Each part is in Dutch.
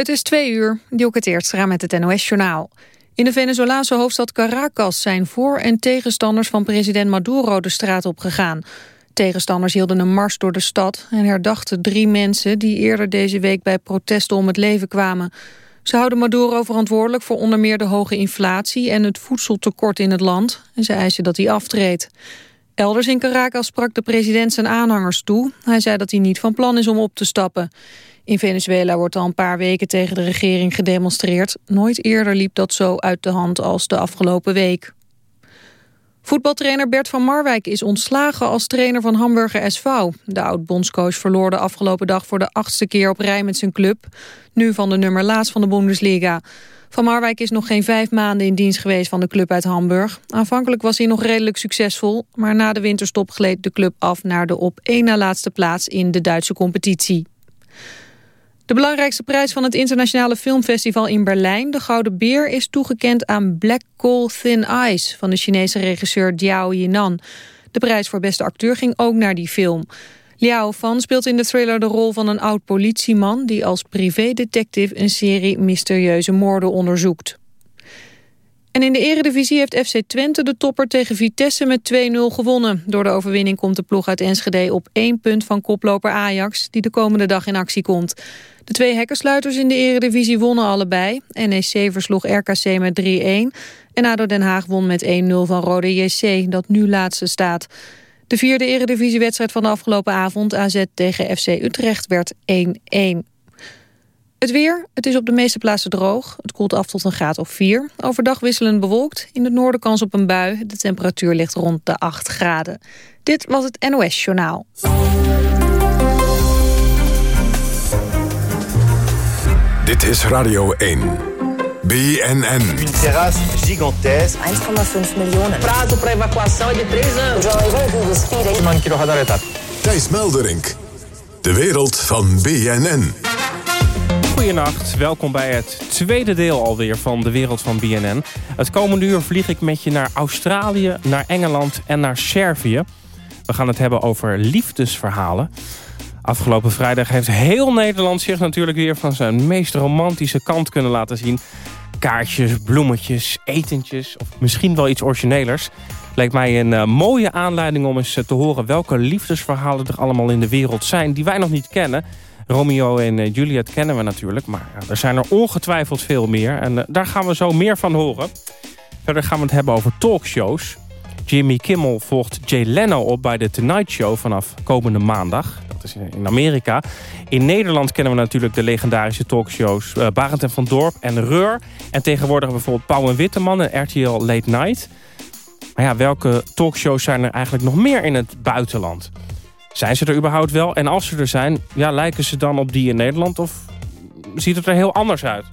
Het is twee uur, eerst gaan met het NOS-journaal. In de Venezolaanse hoofdstad Caracas zijn voor- en tegenstanders van president Maduro de straat op gegaan. Tegenstanders hielden een mars door de stad en herdachten drie mensen die eerder deze week bij protesten om het leven kwamen. Ze houden Maduro verantwoordelijk voor onder meer de hoge inflatie en het voedseltekort in het land en ze eisen dat hij aftreedt. Elders in Caracas sprak de president zijn aanhangers toe. Hij zei dat hij niet van plan is om op te stappen. In Venezuela wordt al een paar weken tegen de regering gedemonstreerd. Nooit eerder liep dat zo uit de hand als de afgelopen week. Voetbaltrainer Bert van Marwijk is ontslagen als trainer van Hamburger SV. De oud-bondscoach verloor de afgelopen dag voor de achtste keer op rij met zijn club. Nu van de nummer laatst van de Bundesliga. Van Marwijk is nog geen vijf maanden in dienst geweest van de club uit Hamburg. Aanvankelijk was hij nog redelijk succesvol, maar na de winterstop gleed de club af naar de op één na laatste plaats in de Duitse competitie. De belangrijkste prijs van het internationale filmfestival in Berlijn, de Gouden Beer, is toegekend aan Black Coal Thin Ice van de Chinese regisseur Diao Yinan. De prijs voor beste acteur ging ook naar die film. Liao Fan speelt in de thriller de rol van een oud politieman... die als privédetective een serie mysterieuze moorden onderzoekt. En in de eredivisie heeft FC Twente de topper tegen Vitesse met 2-0 gewonnen. Door de overwinning komt de ploeg uit Enschede op één punt van koploper Ajax... die de komende dag in actie komt. De twee hekkersluiters in de eredivisie wonnen allebei. NEC versloeg RKC met 3-1. En ADO Den Haag won met 1-0 van Rode JC, dat nu laatste staat. De vierde eredivisiewedstrijd van de afgelopen avond... AZ tegen FC Utrecht werd 1-1. Het weer, het is op de meeste plaatsen droog. Het koelt af tot een graad of 4. Overdag wisselend bewolkt. In het noorden kans op een bui. De temperatuur ligt rond de 8 graden. Dit was het NOS Journaal. Dit is Radio 1. BNN. Een terrasse gigantesque. 1,5 miljoen. Prazo para evacuação é de 3 anos. Thijs Melderink. De wereld van BNN. Goedenacht, welkom bij het tweede deel alweer van de wereld van BNN. Het komende uur vlieg ik met je naar Australië, naar Engeland en naar Servië. We gaan het hebben over liefdesverhalen. Afgelopen vrijdag heeft heel Nederland zich natuurlijk weer van zijn meest romantische kant kunnen laten zien. Kaartjes, bloemetjes, etentjes of misschien wel iets originelers. Leek mij een uh, mooie aanleiding om eens te horen welke liefdesverhalen er allemaal in de wereld zijn die wij nog niet kennen. Romeo en uh, Juliet kennen we natuurlijk, maar er zijn er ongetwijfeld veel meer. En daar gaan we zo meer van horen. Verder gaan we het hebben over talkshows. Jimmy Kimmel volgt Jay Leno op bij The Tonight Show vanaf komende maandag. Dat is in Amerika. In Nederland kennen we natuurlijk de legendarische talkshows uh, Barend en van Dorp en Reur. En tegenwoordig bijvoorbeeld Pauw en Witteman en RTL Late Night. Maar ja, welke talkshows zijn er eigenlijk nog meer in het buitenland? Zijn ze er überhaupt wel? En als ze er zijn, ja, lijken ze dan op die in Nederland? Of ziet het er heel anders uit?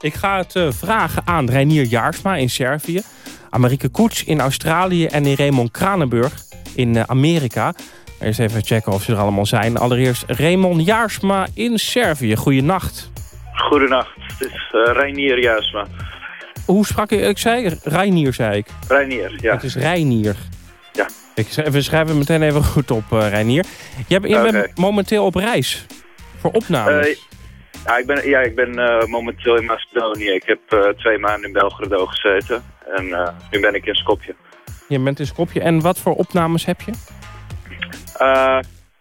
Ik ga het uh, vragen aan Reinier Jaarsma in Servië... Amerike Koets in Australië en in Raymond Kranenburg in uh, Amerika. Eerst even checken of ze er allemaal zijn. Allereerst Raymond Jaarsma in Servië. Goedenacht. Goedenacht, het is uh, Reinier Jaarsma. Hoe sprak ik? Ik zei Reinier, zei ik. Reinier, ja. Het is Reinier. Ik, we schrijven meteen even goed op, uh, Reinier. Je, je okay. bent momenteel op reis voor opnames. Uh, ja, ik ben, ja, ik ben uh, momenteel in Macedonië. Ik heb twee maanden in Belgrado gezeten. En nu ben ik in Skopje. Je bent in Skopje. En wat voor opnames heb je?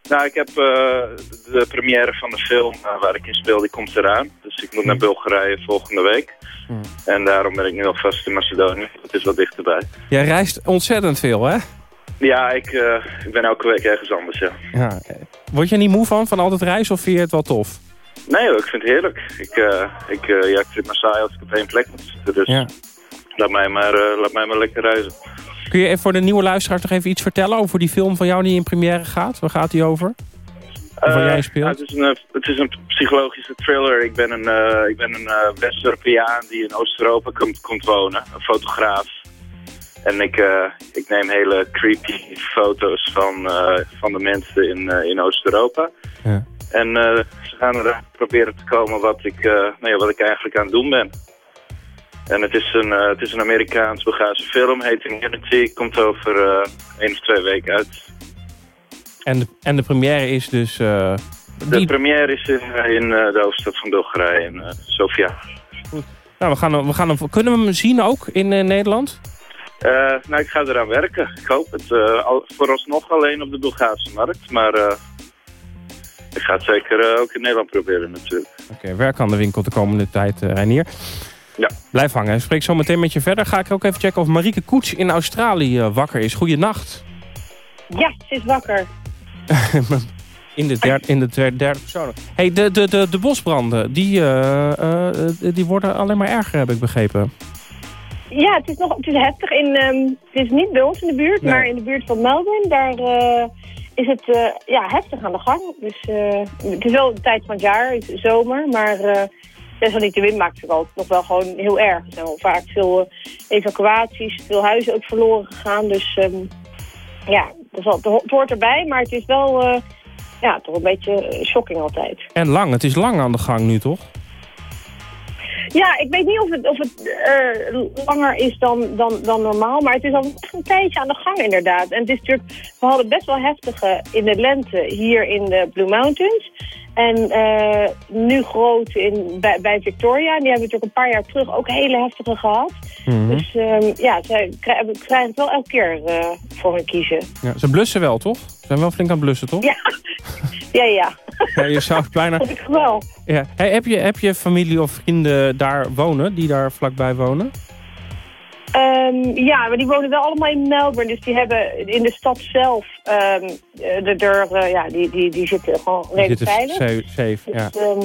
nou, ik heb de première van de film waar ik in speel, die komt eraan. Dus ik moet Hm. naar Bulgarije volgende week. Hmm. En daarom ben ik nu alvast in Macedonië. Het is wat dichterbij. Jij reist ontzettend veel, hè? Ja, ik, ik ben elke week ergens anders, ja. ja. Word je niet moe van, van altijd reizen of vind je het wel tof? Nee hoor, ik vind het heerlijk. Ik, uh, ik, uh, ja, ik vind het maar saai als ik op één plek moet zitten. Dus ja. laat, mij maar, laat mij maar lekker reizen. Kun je even voor de nieuwe luisteraars nog even iets vertellen over die film van jou die in première gaat? Waar gaat die over? Waar jij speelt? Het, is een, het is een psychologische thriller. Ik ben een, ik ben een West-Europeaan die in Oost-Europa komt, komt wonen. Een fotograaf. En ik, ik neem hele creepy foto's van, van de mensen in, in Oost-Europa. Ja. En ze gaan er proberen te komen wat ik, nou ja, wat ik eigenlijk aan het doen ben. En het is een, het is een Amerikaans begaafde film, heet Immunity. Komt over één of twee weken uit. En de, en de première is dus De Die- première is in, eh, in eh, de hoofdstad van Bulgarije, in eh, Sofia. Nou, we gaan, we gaan hem, kunnen we hem zien ook in eh, Nederland? Eh, nou, ik ga eraan werken. Ik hoop het. eh, al, vooralsnog alleen op de Bulgaarse markt. Maar eh, ik ga het zeker ook in Nederland proberen natuurlijk. Oké, werk aan de winkel de komende tijd, Reinier. Ja. Blijf hangen. Ik spreek zo meteen met je verder. Ga ik ook even checken of Marieke Koets in Australië wakker is. Goeienacht. Ja, ze is wakker. In de, derde, in de derde, derde persoon. Hey, de, de, de, de bosbranden, die, eh, eh, die worden alleen maar erger, heb ik begrepen. Ja, het is, nog, het is heftig. In, ehm, het is niet bij ons in de buurt, Nee. maar in de buurt van Melbourne. Daar eh, is het eh, ja, heftig aan de gang. Dus eh, het is wel de tijd van het jaar, het is zomer. Maar uh, desalniettemin maakt het wel, nog wel gewoon heel erg. Er zijn vaak veel evacuaties, veel huizen ook verloren gegaan. Dus ehm, ja, het ho- het hoort erbij. Maar het is wel ja, toch een beetje shocking altijd. En lang, het is lang aan de gang nu, toch? Ja, ik weet niet of het, of het eh, langer is dan, dan, dan normaal, maar het is al een tijdje aan de gang inderdaad. En het is natuurlijk, we hadden best wel heftige in de lente hier in de Blue Mountains. En eh, nu groot in, bij, bij Victoria. Die hebben we natuurlijk een paar jaar terug ook hele heftige gehad. Mhm. Dus ehm, ja, zij krijgen, krijgen het wel elke keer eh, voor hun kiezen. Ja, ze blussen wel, toch? Ze zijn wel flink aan het blussen, toch? Ja, ja, ja. Ja, je zou het bijna... Dat ik wel. Ja. Hey, heb, je, heb je familie of vrienden daar wonen, die daar vlakbij wonen? Ehm, ja, maar die wonen wel allemaal in Melbourne. Dus die hebben in de stad zelf ehm, de deur, eh, ja, die, die, die zitten gewoon redelijk veilig. sa- safe, ja. Dus, ehm,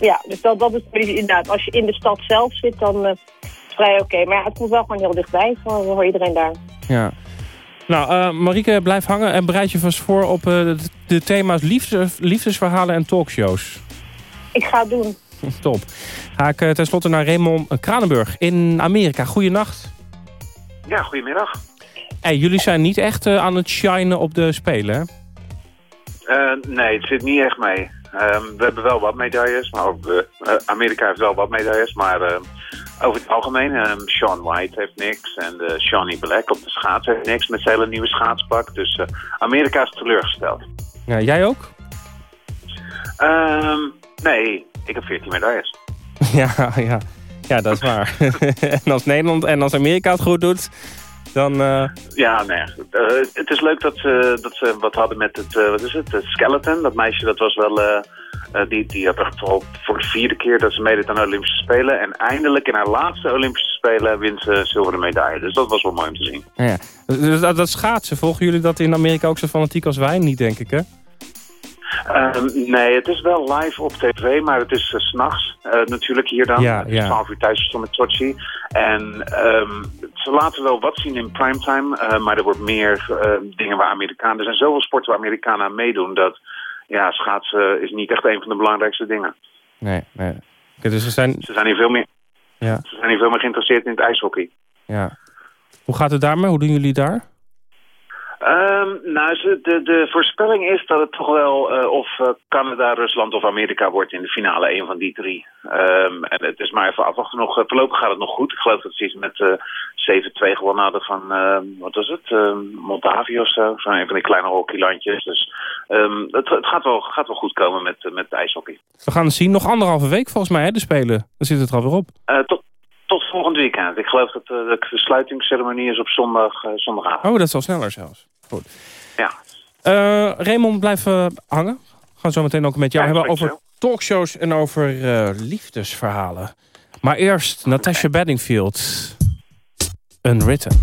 ja, dus dat, dat is inderdaad, als je in de stad zelf zit, dan eh, is het vrij oké. Maar ja, het komt wel gewoon heel dichtbij voor, iedereen daar. ja. Nou, eh Marieke, blijf hangen en bereid je vast voor op eh, de, de thema's liefde, liefdesverhalen en talkshows. Ik ga het doen. Top. Ga ik eh, tenslotte naar Raymond Kranenburg in Amerika. Goeienacht. Ja, goedemiddag. Hey, jullie zijn niet echt eh, aan het shinen op de Spelen, hè? Eh, nee, het zit niet echt mee. Ehm, we hebben wel wat medailles, maar ook, Amerika heeft wel wat medailles, maar over het algemeen, ehm Sean White heeft niks en de Shawnee Black op de schaats heeft niks met zijn hele nieuwe schaatspak. Dus Amerika is teleurgesteld. Ja, jij ook? Ehm, nee, ik heb 14 medailles. ja, ja. ja, dat is waar. en als Nederland en als Amerika het goed doet, dan... eh, Ja, nee. Eh, het is leuk dat ze, dat ze wat hadden met het, eh, wat is het, het skeleton. Dat meisje, dat was wel, eh, eh, die, die had echt al voor de vierde keer dat ze meedeed aan de Olympische Spelen. En eindelijk in haar laatste Olympische Spelen wint ze zilveren medaille. Dus dat was wel mooi om te zien. ja. Dus dat, dat schaatsen, volgen jullie dat in Amerika ook zo fanatiek als wij? Niet, denk ik, hè? Ehm, nee, het is wel live op tv, maar het is s s'nachts natuurlijk hier dan. Ja, ja. 12 uur thuis met Sochi. En ehm, ze laten wel wat zien in primetime, eh, maar er wordt meer eh, dingen waar Amerikanen... Er zijn zoveel sporten waar Amerikanen aan meedoen dat... Ja, schaatsen is niet echt een van de belangrijkste dingen. Nee, nee. Dus ze zijn... Ze zijn hier veel meer, Ja, ze zijn hier veel meer geïnteresseerd in het ijshockey. ja. Hoe gaat het daarmee? Hoe doen jullie daar? Ehm, nou, de, de voorspelling is dat het toch wel eh, of eh, Canada, Rusland of Amerika wordt in de finale, een van die drie. Ehm, en het is maar even afwachten. Nog, eh, voorlopig gaat het nog goed. Ik geloof dat ze iets met eh 7-2 gewonnen hadden van, ehm, wat was het, Moldavië of zo. Van een van die kleine hockeylandjes. Dus het, het gaat, wel, gaat wel goed komen met, met ijshockey. We gaan het zien. Nog anderhalve week volgens mij, hè, de Spelen. Dan zit het er alweer op. Tot, tot volgend weekend. Ik geloof dat de sluitingsceremonie is op zondag, zondagavond. Oh, dat is al sneller zelfs. Goed. Ja. Eh, Raymond, blijf eh, hangen. We gaan zo meteen ook met jou Ja, hebben over talkshows en over eh, liefdesverhalen. Maar eerst Natasha Bedingfield. Unwritten.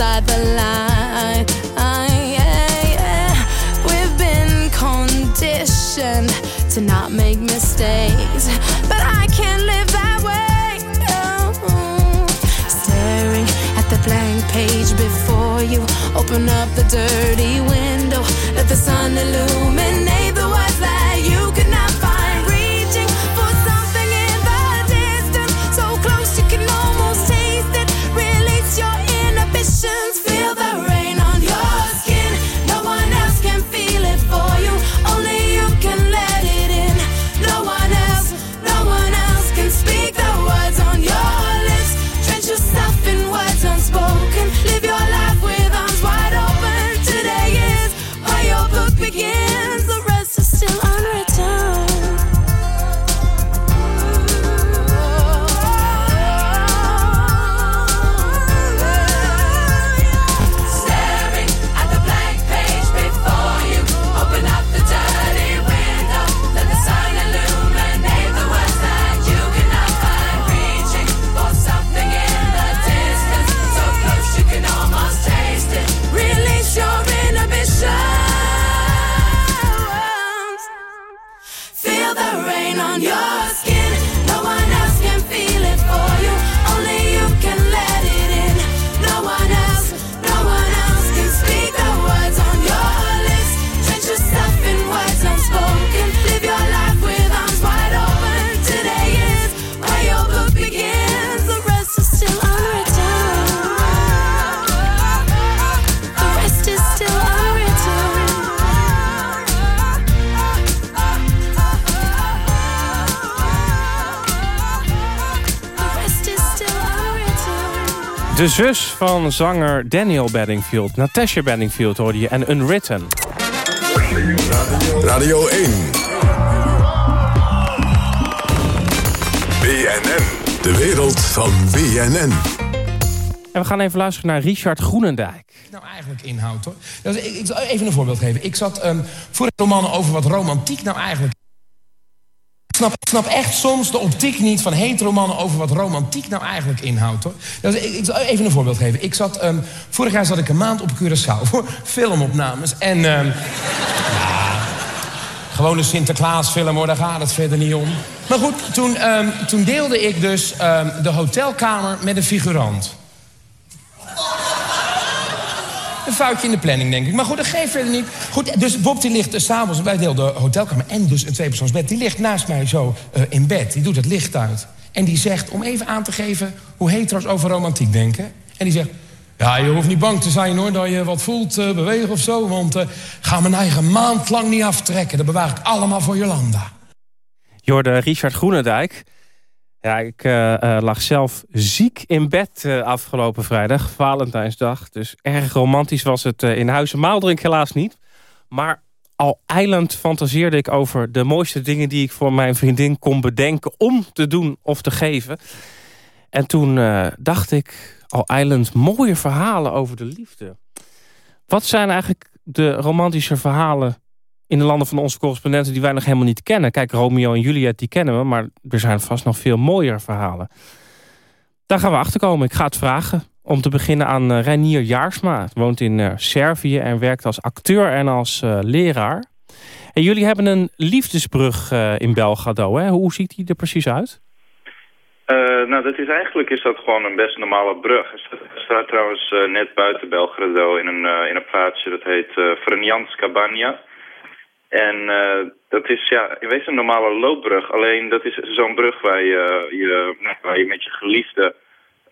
outside the line. We've been conditioned to not make mistakes, but I can't live that way. No. Staring at the blank page before you, open up the dirty window, let the sun illuminate De zus van zanger Daniel Bedingfield, Natasha Bedingfield hoorde je en Unwritten. Radio 1. BNN. De wereld van BNN. En we gaan even luisteren naar Richard Groenendijk. nou eigenlijk inhoudt hoor. Dus ik, ik zal even een voorbeeld geven. Ik zat ehm, voor de roman over wat romantiek nou eigenlijk. Ik snap, snap echt soms de optiek niet van heteromannen over wat romantiek nou eigenlijk inhoudt hoor. Dus ik, zal even een voorbeeld geven. Ik zat, ehm, vorig jaar zat ik een maand op Curaçao voor filmopnames. En ehm, ja, gewoon een Sinterklaasfilm hoor, daar gaat het verder niet om. Maar goed, toen, ehm, toen deelde ik dus de hotelkamer met een figurant. Een foutje in de planning, denk ik. Maar goed, dat geeft verder niet. Goed, dus Bob die ligt uh, s'avonds bij deel de hotelkamer... en dus een tweepersoonsbed. Die ligt naast mij zo eh, in bed. Die doet het licht uit. En die zegt, om even aan te geven... hoe hetero's over romantiek denken. En die zegt... Ja, je hoeft niet bang te zijn hoor, dat je wat voelt, eh, bewegen of zo. Want eh ga mijn eigen maand lang niet aftrekken. Dat bewaar ik allemaal voor Jolanda. Je hoorde Richard Groenendijk. Ja, ik eh, eh, lag zelf ziek in bed eh, afgelopen vrijdag, Valentijnsdag. Dus erg romantisch was het in Huizen Maaldrink helaas niet. Maar al eiland fantaseerde ik over de mooiste dingen... die ik voor mijn vriendin kon bedenken om te doen of te geven. En toen dacht ik, al eiland mooie verhalen over de liefde. Wat zijn eigenlijk de romantische verhalen in de landen van onze correspondenten die wij nog helemaal niet kennen. Kijk, Romeo en Juliet, die kennen we, maar er zijn vast nog veel mooiere verhalen. Daar gaan we achter komen. Ik ga het vragen. Om te beginnen aan uh, Reinier Jaarsma. Woont in uh, Servië en werkt als acteur en als uh, leraar. En jullie hebben een liefdesbrug in Belgrado. Hè? Hoe ziet die er precies uit? nou, dat is eigenlijk is dat gewoon een best normale brug. Het staat, trouwens net buiten Belgrado in een, in een plaatsje dat heet uh, Banja. En uh, dat is ja, in wezen een normale loopbrug. Alleen dat is zo'n brug waar je, je, waar je met je geliefde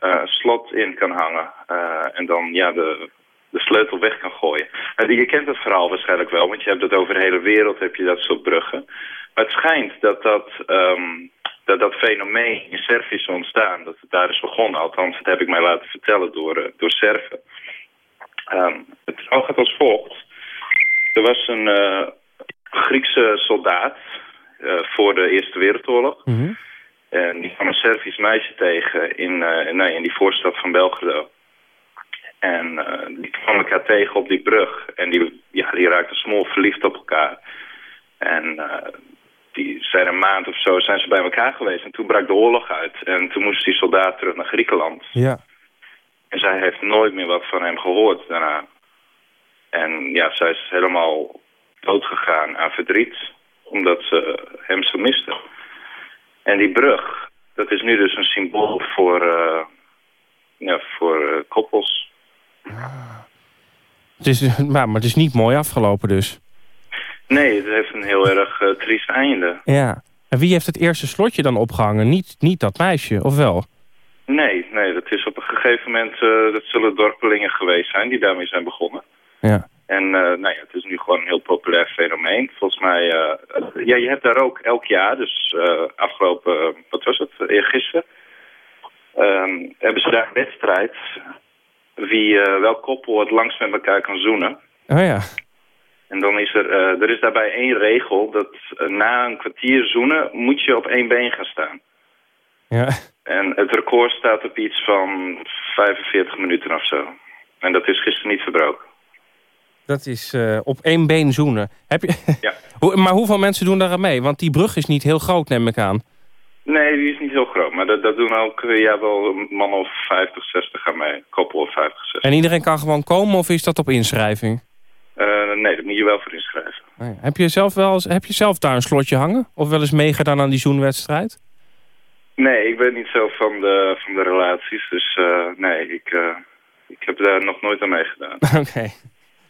uh, slot in kan hangen. Uh, en dan ja, de, de sleutel weg kan gooien. je kent het verhaal waarschijnlijk wel, want je hebt het over de hele wereld, heb je dat soort bruggen. Maar het schijnt dat dat, um, dat, dat fenomeen in Servië is ontstaan. Dat het daar is begonnen, althans dat heb ik mij laten vertellen door, door Serven. Um, het verhaal gaat als volgt. Er was een Griekse soldaat uh, voor de Eerste Wereldoorlog. Mm -hmm. En die kwam een Servisch meisje tegen in, uh, nee, in die voorstad van Belgrado. En uh, die kwam elkaar tegen op die brug. En die, ja, die raakten smol verliefd op elkaar. En die zijn een maand of zo zijn ze bij elkaar geweest. En toen brak de oorlog uit. En toen moest die soldaat terug naar Griekenland. Ja. En zij heeft nooit meer wat van hem gehoord daarna. En ja, zij is helemaal doodgegaan aan verdriet, omdat ze hem zo miste. En die brug, dat is nu dus een symbool voor, uh, ja, voor uh, koppels. Het is, maar, maar het is niet mooi afgelopen dus. Nee, het heeft een heel erg uh, triest einde. Ja. En wie heeft het eerste slotje dan opgehangen? Niet, niet dat meisje, of wel? Nee, nee, dat is op een gegeven moment... Uh, dat zullen dorpelingen geweest zijn die daarmee zijn begonnen. Ja. En uh, nou ja, gewoon een heel populair fenomeen. Volgens mij, ja, je hebt daar ook elk jaar, dus afgelopen, wat was het, eergisteren... Um, hebben ze daar een wedstrijd wie welk koppel het langst met elkaar kan zoenen. Oh ja. En dan is er, uh, er is daarbij één regel dat uh, na een kwartier zoenen moet je op één been gaan staan. Ja. En het record staat op iets van 45 minuten of zo. En dat is gisteren niet verbroken. Dat is uh, op één been zoenen. Heb je... ja. maar hoeveel mensen doen daar aan mee? Want die brug is niet heel groot, neem ik aan. Nee, die is niet heel groot. Maar dat, dat doen ook ja, wel man of 50, 60 aan mee. Koppel of 50, 60. En iedereen kan gewoon komen of is dat op inschrijving? Uh, nee, daar moet je wel voor inschrijven. Nee. Heb, je zelf wel eens, heb je zelf daar een slotje hangen? Of wel eens meegedaan aan die zoenwedstrijd? Nee, ik ben niet zo van de, van de relaties. Dus uh, nee, ik, uh, ik heb daar nog nooit aan meegedaan. Oké. Okay.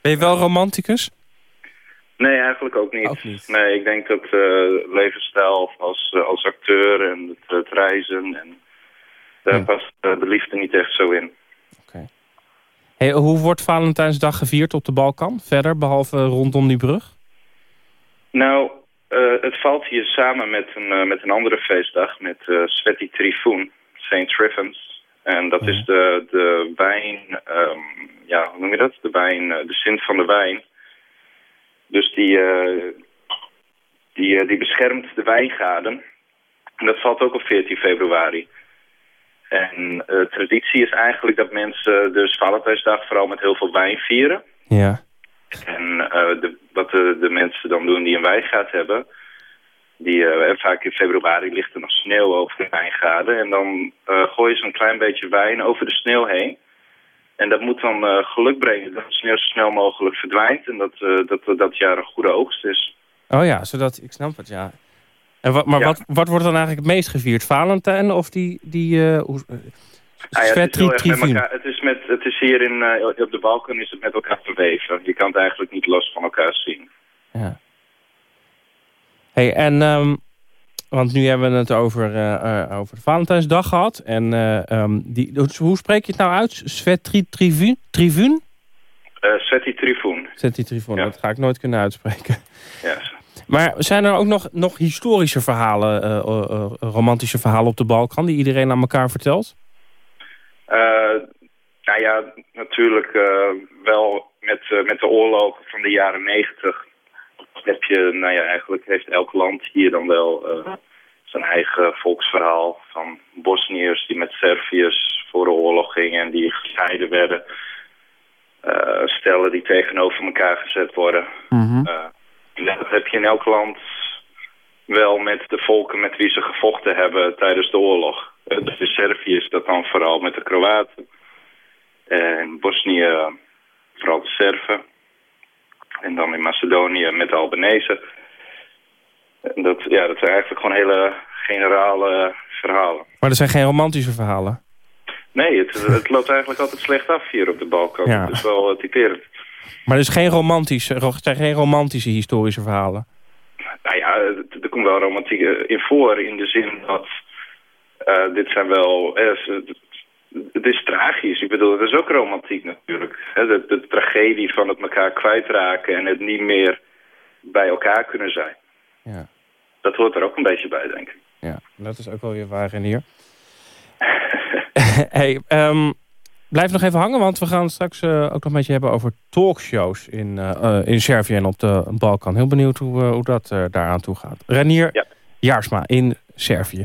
Ben je wel romanticus? Nee, eigenlijk ook niet. Ook niet. Nee, ik denk dat levensstijl als, als acteur en het, het reizen... en daar ja. past de liefde niet echt zo in. Hey, hoe wordt Valentijnsdag gevierd op de Balkan? Verder, behalve rondom die brug? Nou, het valt hier samen met een, met een andere feestdag, met Sveti Trifun, Saint Triffens. En dat ja. is de, de wijn, um, ja, hoe noem je dat? De wijn, de sint van de wijn. Dus die, die, die beschermt de wijngaarden. En dat valt ook op 14 februari. En uh, traditie is eigenlijk dat mensen dus Valentijnsdag vooral met heel veel wijn vieren. Ja. En uh, de, wat de, de, mensen dan doen die een wijngaard hebben... Die, uh, vaak in februari ligt er nog sneeuw over de wijngaarden. En dan gooien ze een klein beetje wijn over de sneeuw heen. En dat moet dan geluk brengen dat de sneeuw zo snel mogelijk verdwijnt. En dat, dat dat jaar een goede oogst is. Oh ja, zodat, ik snap het, ja. En wat, maar ja. wat, wat wordt dan eigenlijk het meest gevierd? Valentijn of die... die hoe, ah, ja, het, is elkaar, het, is met, het is hier in, op de Balkan is het met elkaar verweven. Je kan het eigenlijk niet los van elkaar zien. Ja. Hey, en... Um, want nu hebben we het over, uh, over de Valentijnsdag gehad. En um, die, hoe spreek je het nou uit? Svetri Trivun? Sveti Trifun. Sveti Trifun, ja. dat ga ik nooit kunnen uitspreken. Ja, maar zijn er ook nog, nog historische verhalen, uh, uh, romantische verhalen op de Balkan... die iedereen aan elkaar vertelt? nou ja, natuurlijk wel met, met de oorlogen van de jaren negentig... heb je, nou ja, eigenlijk heeft elk land hier dan wel zijn eigen volksverhaal... van Bosniërs die met Serviërs voor de oorlog gingen en die gescheiden werden... stellen die tegenover elkaar gezet worden... Mm -hmm. Dat heb je in elk land wel met de volken met wie ze gevochten hebben tijdens de oorlog. Dus in Servië is dat dan vooral met de Kroaten. En Bosnië vooral de Serven. En dan in Macedonië met de Albanese. Dat, ja, dat zijn eigenlijk gewoon hele generale verhalen. Maar er zijn geen romantische verhalen? Nee, het, het loopt eigenlijk altijd slecht af hier op de Balkan. Ja. Dat is wel uh, typerend. Maar er, is geen romantische, er zijn geen romantische historische verhalen? Nou ja, er komt wel romantiek in voor in de zin dat uh, dit zijn wel... Eh, het is tragisch. Ik bedoel, het is ook romantiek natuurlijk. De, de, tragedie van het elkaar kwijtraken en het niet meer bij elkaar kunnen zijn. Ja. Dat hoort er ook een beetje bij, denk ik. Ja, dat is ook wel weer waar, hier. hey, um, Blijf nog even hangen, want we gaan straks uh, ook nog een beetje hebben over talkshows in, uh, in Servië en op de Balkan. Heel benieuwd hoe, uh, hoe dat daaraan toe gaat. Renier ja. Jaarsma in Servië.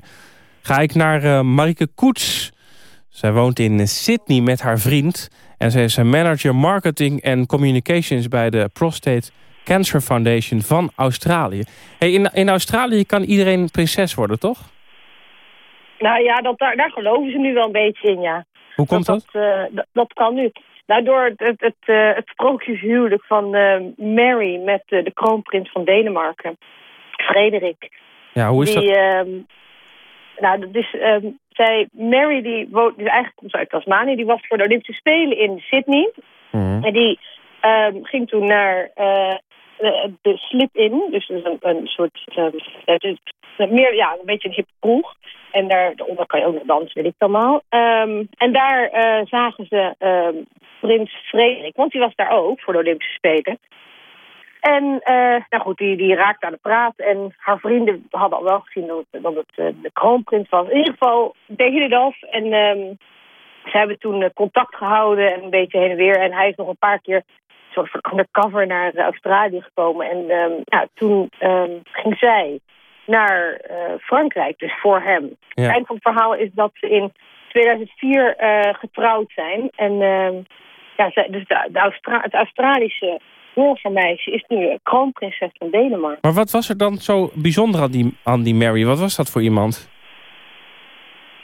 Ga ik naar Marike Koets. Zij woont in Sydney met haar vriend. En zij is manager marketing en communications bij de Prostate Cancer Foundation van Australië. Hey, in, in Australië kan iedereen prinses worden, toch? Nou ja, dat, daar, daar geloven ze nu wel een beetje in, ja. Hoe komt dat? Dat, eh, dat kan nu. Nou, door het, het, het, eh, het sprookjeshuwelijk van eh, Mary met de kroonprins van Denemarken, Frederik. Ja, hoe is die, dat? Nou, dat is, ehm, zij, Mary, die woont, dus eigenlijk komt ze uit Tasmanië, die was voor de Olympische Spelen in Sydney. Mhm. En die ehm, ging toen naar eh, de, de slip-in, dus een, een soort, is meer, ja, een beetje een hip kroeg. En daar, daaronder kan je ook nog dansen, weet ik allemaal. En daar eh, zagen ze prins Frederik, want die was daar ook voor de Olympische Spelen. En eh, nou goed, die, die raakte aan de praat. En haar vrienden hadden al wel gezien dat, het- dat het eh, de kroonprins was. In ieder geval deed het af. En ehm, ze hebben toen eh, contact gehouden en een beetje heen en weer. En hij is nog een paar keer soort van undercover naar Australië gekomen. En ehm, ja, toen ehm, ging zij naar Frankrijk, dus voor hem. Ja. Het eind van het verhaal is dat ze in 2004 eh, getrouwd zijn. En ja, dus de, de Austra het Australische burgermeisje is nu kroonprinses van Denemarken. Maar wat was er dan zo bijzonder aan die, aan die Mary? Wat was dat voor iemand?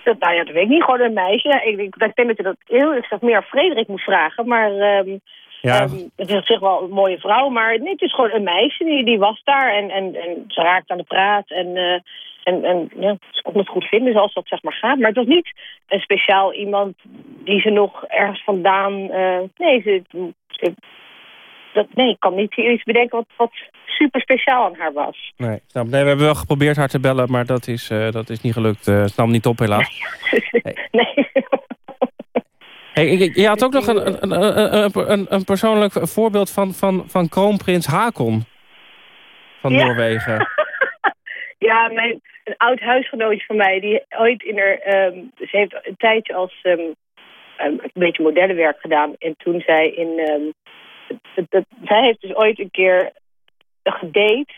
Dat, nou ja, dat weet ik niet. Gewoon een meisje. Ik, ik, ik denk dat je dat heel ik zeg, meer aan Frederik moet vragen. Maar ehm, Ja, ehm, het is op zich wel een mooie vrouw. Maar nee, het is gewoon een meisje. Die, die was daar. En, en, en ze raakte aan de praat. En, eh, en, en ja, ze kon het goed vinden zoals dat zeg maar gaat. Maar het was niet een speciaal iemand die ze nog ergens vandaan... eh, nee, ze- dat, nee, ik kan niet iets bedenken wat, wat super speciaal aan haar was. nee. snap. nee. We hebben wel geprobeerd haar te bellen, maar dat is, eh, dat is niet gelukt. Eh het nam niet op helaas. nee. Ik- je had ook nog een, een, een, een, persoonlijk voorbeeld van, van, van kroonprins Hakon van Ja. Noorwegen. Ja, mijn, een oud huisgenootje van mij, die ooit in haar... ehm, ze heeft een tijdje als ehm, ehm, een beetje modellenwerk gedaan. En toen zij in... zij heeft dus ooit een keer gedate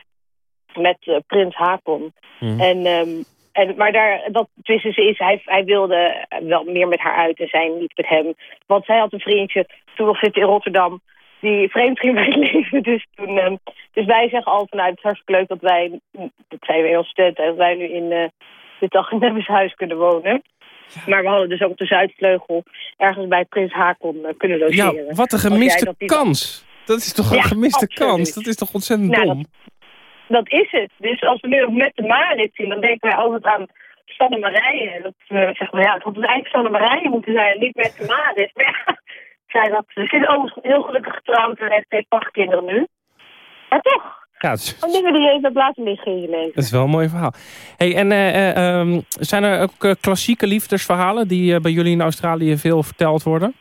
met eh, prins Hakon. Mhm. En, ehm, en, maar daar, dat tussen ze is, hij, hij wilde wel meer met haar uit en zij niet met hem. Want zij had een vriendje, toen nog zitten in Rotterdam, die vreemd ging bij het leven. Dus, toen, ehm, dus wij zeggen al vanuit het is hartstikke leuk dat wij, dat zijn we heel stent, dat wij nu in uh, dit huis kunnen wonen. Maar we hadden dus ook op de Zuidvleugel ergens bij Prins Hakon eh, kunnen logeren. Ja, wat een gemiste dat kans. Dat is toch een gemiste absoluut. kans? Dat is toch ontzettend Nou, dom? Dat is het. Dus als we nu ook met de Marit zien, dan denken wij altijd aan Sanne Marije. Dat we zeggen we, ja, het had dus eigenlijk Sanne Marije moeten zijn, en niet met de Marit. Maar ja, zij dat, ze is overigens heel gelukkig getrouwd en heeft twee prachtkinderen nu. Maar toch, Ja, is, dingen die je even hebt laten liggen in je leven. dat is wel een mooi verhaal. Hey, en eh, eh, ehm, zijn er ook eh, klassieke liefdesverhalen die bij jullie in Australië veel verteld worden?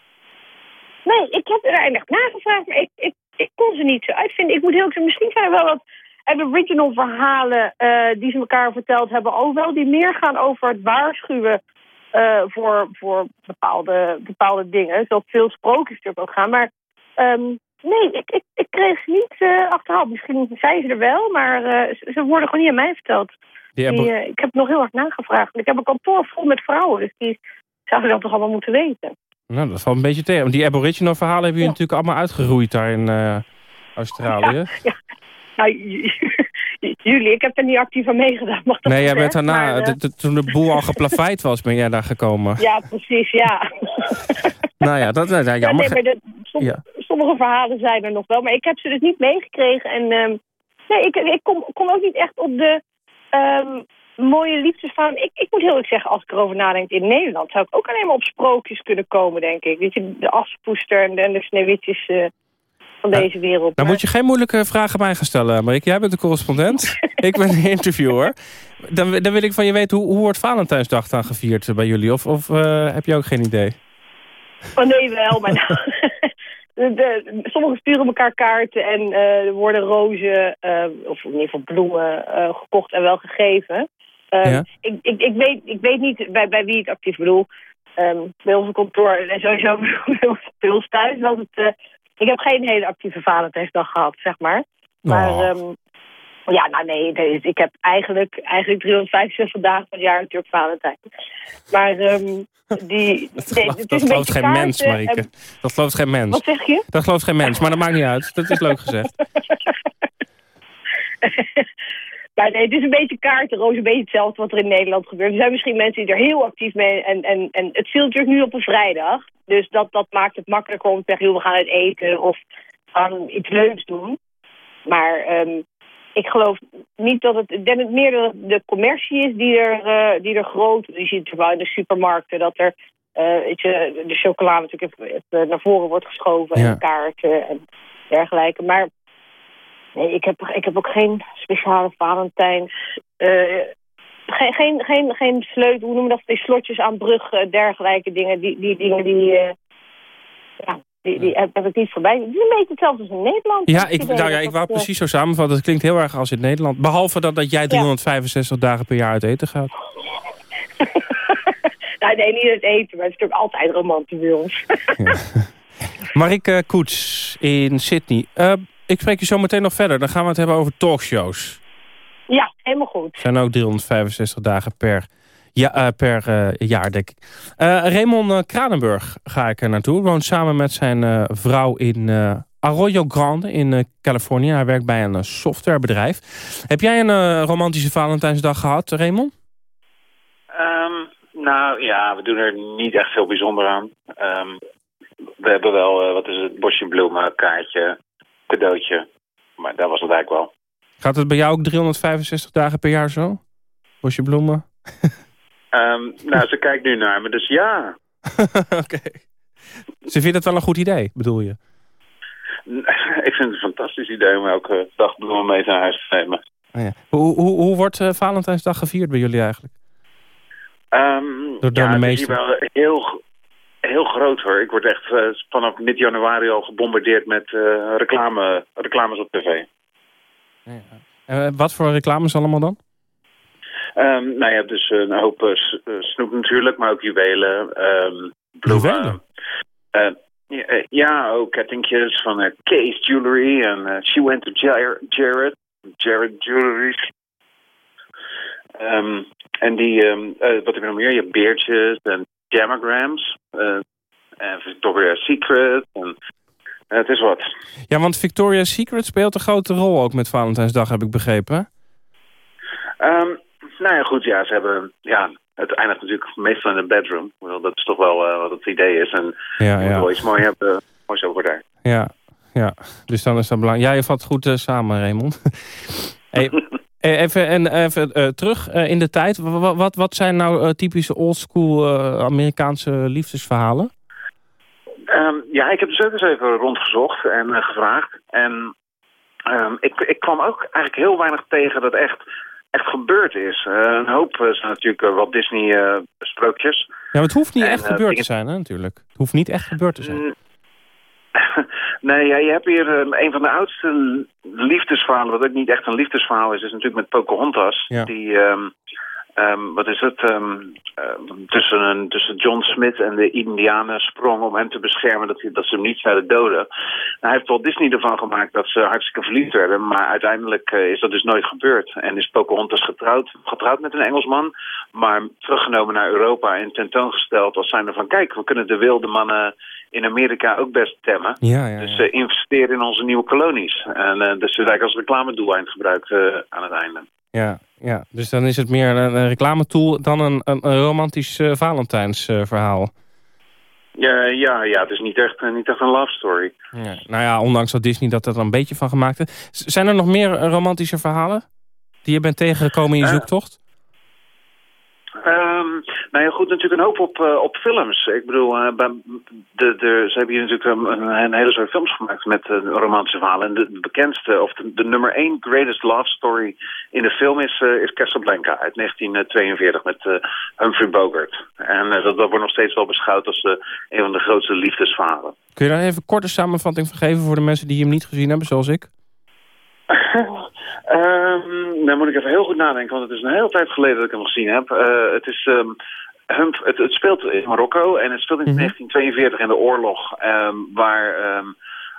Nee, ik heb er eigenlijk nagevraagd, maar ik, ik, ik kon ze niet zo uitvinden. Ik moet heel misschien zijn er wel wat aboriginal verhalen die ze elkaar verteld hebben. Alhoewel die meer gaan over het waarschuwen voor, voor bepaalde, bepaalde dingen. Zoals veel sprookjes natuurlijk ook gaan. Maar ehm, nee, ik, ik, ik kreeg niet eh achterhaald. Misschien zijn ze er wel, maar eh, ze, ze worden gewoon niet aan mij verteld. Die eh, ik heb nog heel erg nagevraagd. Ik heb een kantoor vol met vrouwen, dus die zouden dat toch allemaal moeten weten. Nou, dat valt een beetje tegen. Want die aboriginal verhalen hebben jullie natuurlijk allemaal uitgeroeid daar in Australië. Nou, j- j- jullie, ik heb er niet actief aan meegedaan. Mag dat Nee, jij bent daarna, maar, toen de boel al geplaveid was, ben jij daar gekomen. Ja, precies, ja. Nou ja, dat is Ja, jammer. nee, maar de- Ja. Sommige verhalen zijn er nog wel, maar ik heb ze dus niet meegekregen. En ehm, nee, ik, ik kom, kom ook niet echt op de ehm, mooie liefdesverhalen. Ik, ik moet heel erg zeggen, als ik erover nadenk in Nederland... zou ik ook alleen maar op sprookjes kunnen komen, denk ik. Weet je, de aspoester en de, en de sneeuwwitjes eh, van deze wereld. Dan Maar- moet je geen moeilijke vragen bij gaan stellen, Marieke. Jij bent de correspondent. ik ben de interviewer. Dan, dan wil ik van je weten, hoe, hoe wordt Valentijnsdag dan gevierd bij jullie? Of, of eh, heb je ook geen idee? Oh nee, wel, maar nou, de, sommigen sturen elkaar kaarten en eh, er worden rozen, eh, of in ieder geval bloemen, eh, gekocht en wel gegeven. Eh, Ja. ik, ik, ik, weet, ik weet niet bij, bij wie ik actief bedoel. Ehm, bij onze kantoor en sowieso bij ons thuis was het... ik heb geen hele actieve Valentijnsdag gehad, zeg maar. Maar Oh. ehm, ja, nou nee, nee, ik heb eigenlijk, eigenlijk 365 dagen van het jaar natuurlijk Valentijn. Maar ehm, die... Dat, gelooft- het dat gelooft geen mens, en- Dat gelooft geen mens. Wat zeg je? Dat gelooft geen mens, maar dat maakt niet uit. Dat is leuk gezegd. Ja, nee, het is een beetje kaartenroos, een beetje hetzelfde wat er in Nederland gebeurt. Er zijn misschien mensen die er heel actief mee... En, en, en het viel natuurlijk nu op een vrijdag. Dus dat, dat maakt het makkelijker om te zeggen... we gaan uit eten of gaan iets leuks doen. Maar um, ik geloof niet dat het... Ik denk het meer dat de commercie is die er, uh, die er groot... Je ziet het wel in de supermarkten dat er... Uh, weet je, de chocolade natuurlijk even, naar voren wordt geschoven... Ja. en kaarten en dergelijke. Maar Nee, ik heb, ik heb ook geen speciale Valentijns... Uh, geen, geen, geen, geen sleutel, hoe noemen we dat? Die slotjes aan bruggen, dergelijke dingen. Die, die dingen die... Ja, die, die heb, heb, ik niet voorbij. Het is een beetje hetzelfde als in Nederland. Ja, ik, nou ja, ik wou precies zo samenvatten. Het klinkt heel erg als in Nederland. Behalve dat, dat jij 365 ja. dagen per jaar uit eten gaat. nou, nee, niet het eten, maar het is natuurlijk altijd romantisch bij ons. ja. Marike Koets in Sydney. Uh, ik spreek je zo meteen nog verder. Dan gaan we het hebben over talkshows. Ja, helemaal goed. Er zijn ook 365 dagen per, ja, uh, per uh, jaar, denk ik. Uh, Raymond Kranenburg ga ik er naartoe. Woont samen met zijn vrouw in Arroyo Grande in Californië. Hij werkt bij een softwarebedrijf. Heb jij een romantische Valentijnsdag gehad, Raymond? Um, nou ja, we doen er niet echt veel bijzonder aan. Um, we hebben wel, wat is het, bosje bloemen, kaartje, cadeautje. Maar dat was het eigenlijk wel. Gaat het bij jou ook 365 dagen per jaar zo? Bosje bloemen? um, nou, ze kijkt nu naar me, dus ja. Oké. Okay. Ze vindt het wel een goed idee, bedoel je? Ik vind het een fantastisch idee om elke dag bloemen mee naar huis te nemen. Oh ja. hoe, hoe, hoe wordt uh, Valentijnsdag gevierd bij jullie eigenlijk? Um, door, ja, de meeste? wel heel, heel groot hoor. Ik word echt uh, vanaf mid-januari al gebombardeerd met uh, reclame, reclames op tv. Ja. Uh, wat voor reclames allemaal dan? Um, nou, hebt dus een hoop uh, snoep natuurlijk, maar ook juwelen, um, bloemen. Ja, ja, ook kettingjes van Case Jewelry en She Went to Jared, Jared, Jared Jewelry. Um, en die, um, uh, wat heb je nog meer? Je hebt beertjes en jamograms. Uh, en Victoria's Secret. En, uh, het is wat. Ja, want Victoria's Secret speelt een grote rol ook met Valentijnsdag, heb ik begrepen. Um, nou ja, goed. Ja, ze hebben... Ja, het eindigt natuurlijk meestal in de bedroom. Dat is toch wel uh, wat het idee is. En ja, je ja. moet wel iets mooi hebben, moois over daar. Ja, ja, dus dan is dat belangrijk. Ja, je vat goed uh, samen, Raymond. hey, Even, en even uh, terug in de tijd. Wat, wat, wat zijn nou typische oldschool Amerikaanse liefdesverhalen? Um, ja, ik heb dus ook eens even rondgezocht en gevraagd. En um, ik, ik kwam ook eigenlijk heel weinig tegen dat echt, echt gebeurd is. een hoop zijn natuurlijk wat Disney-sprookjes. ja, maar het hoeft niet en, echt gebeurd te zijn, hè, natuurlijk. Het hoeft niet echt gebeurd te zijn. Nee, ja, je hebt hier um, een van de oudste liefdesverhalen, wat ook niet echt een liefdesverhaal is, is natuurlijk met Pocahontas. Ja. Die, um, um, wat is het, tussen, een, tussen John Smith en de Indianen sprong om hem te beschermen, dat, dat ze hem niet zouden doden. Hij heeft Walt Disney ervan gemaakt dat ze hartstikke verliefd werden, maar uiteindelijk uh, is dat dus nooit gebeurd. En is Pocahontas getrouwd, getrouwd met een Engelsman, maar teruggenomen naar Europa en tentoongesteld als zijnde van, kijk, we kunnen de wilde mannen in Amerika ook best temmen. Ja, ja, ja. Dus uh, investeren in onze nieuwe kolonies. En uh, dus is eigenlijk als reclamedoeleinde gebruikt uh, aan het einde. Ja, ja, dus dan is het meer een, een reclametool dan een, een, een romantisch Valentijnsverhaal. Ja, ja, ja, het is niet echt, niet echt een love story. Ja, nou ja, ondanks dat Disney dat er een beetje van gemaakt heeft. Zijn er nog meer romantische verhalen die je bent tegengekomen in je zoektocht? Nou ja, goed, natuurlijk een hoop op, uh, op films. Ik bedoel, uh, de, de, ze hebben hier natuurlijk een, een hele soort films gemaakt met uh, romantische verhalen. En de, de bekendste, of de, de, nummer één greatest love story in de film is, is Casablanca uit 1942 met Humphrey Bogart. En dat, dat wordt nog steeds wel beschouwd als een van de grootste liefdesverhalen. Kun je daar even een korte samenvatting van geven voor de mensen die hem niet gezien hebben, zoals ik? um, dan moet ik even heel goed nadenken, want het is een hele tijd geleden dat ik hem gezien heb. Uh, het, is, um, Hump, het, het, speelt in Marokko en het speelt in mm -hmm. 1942 in de oorlog. Um, waar,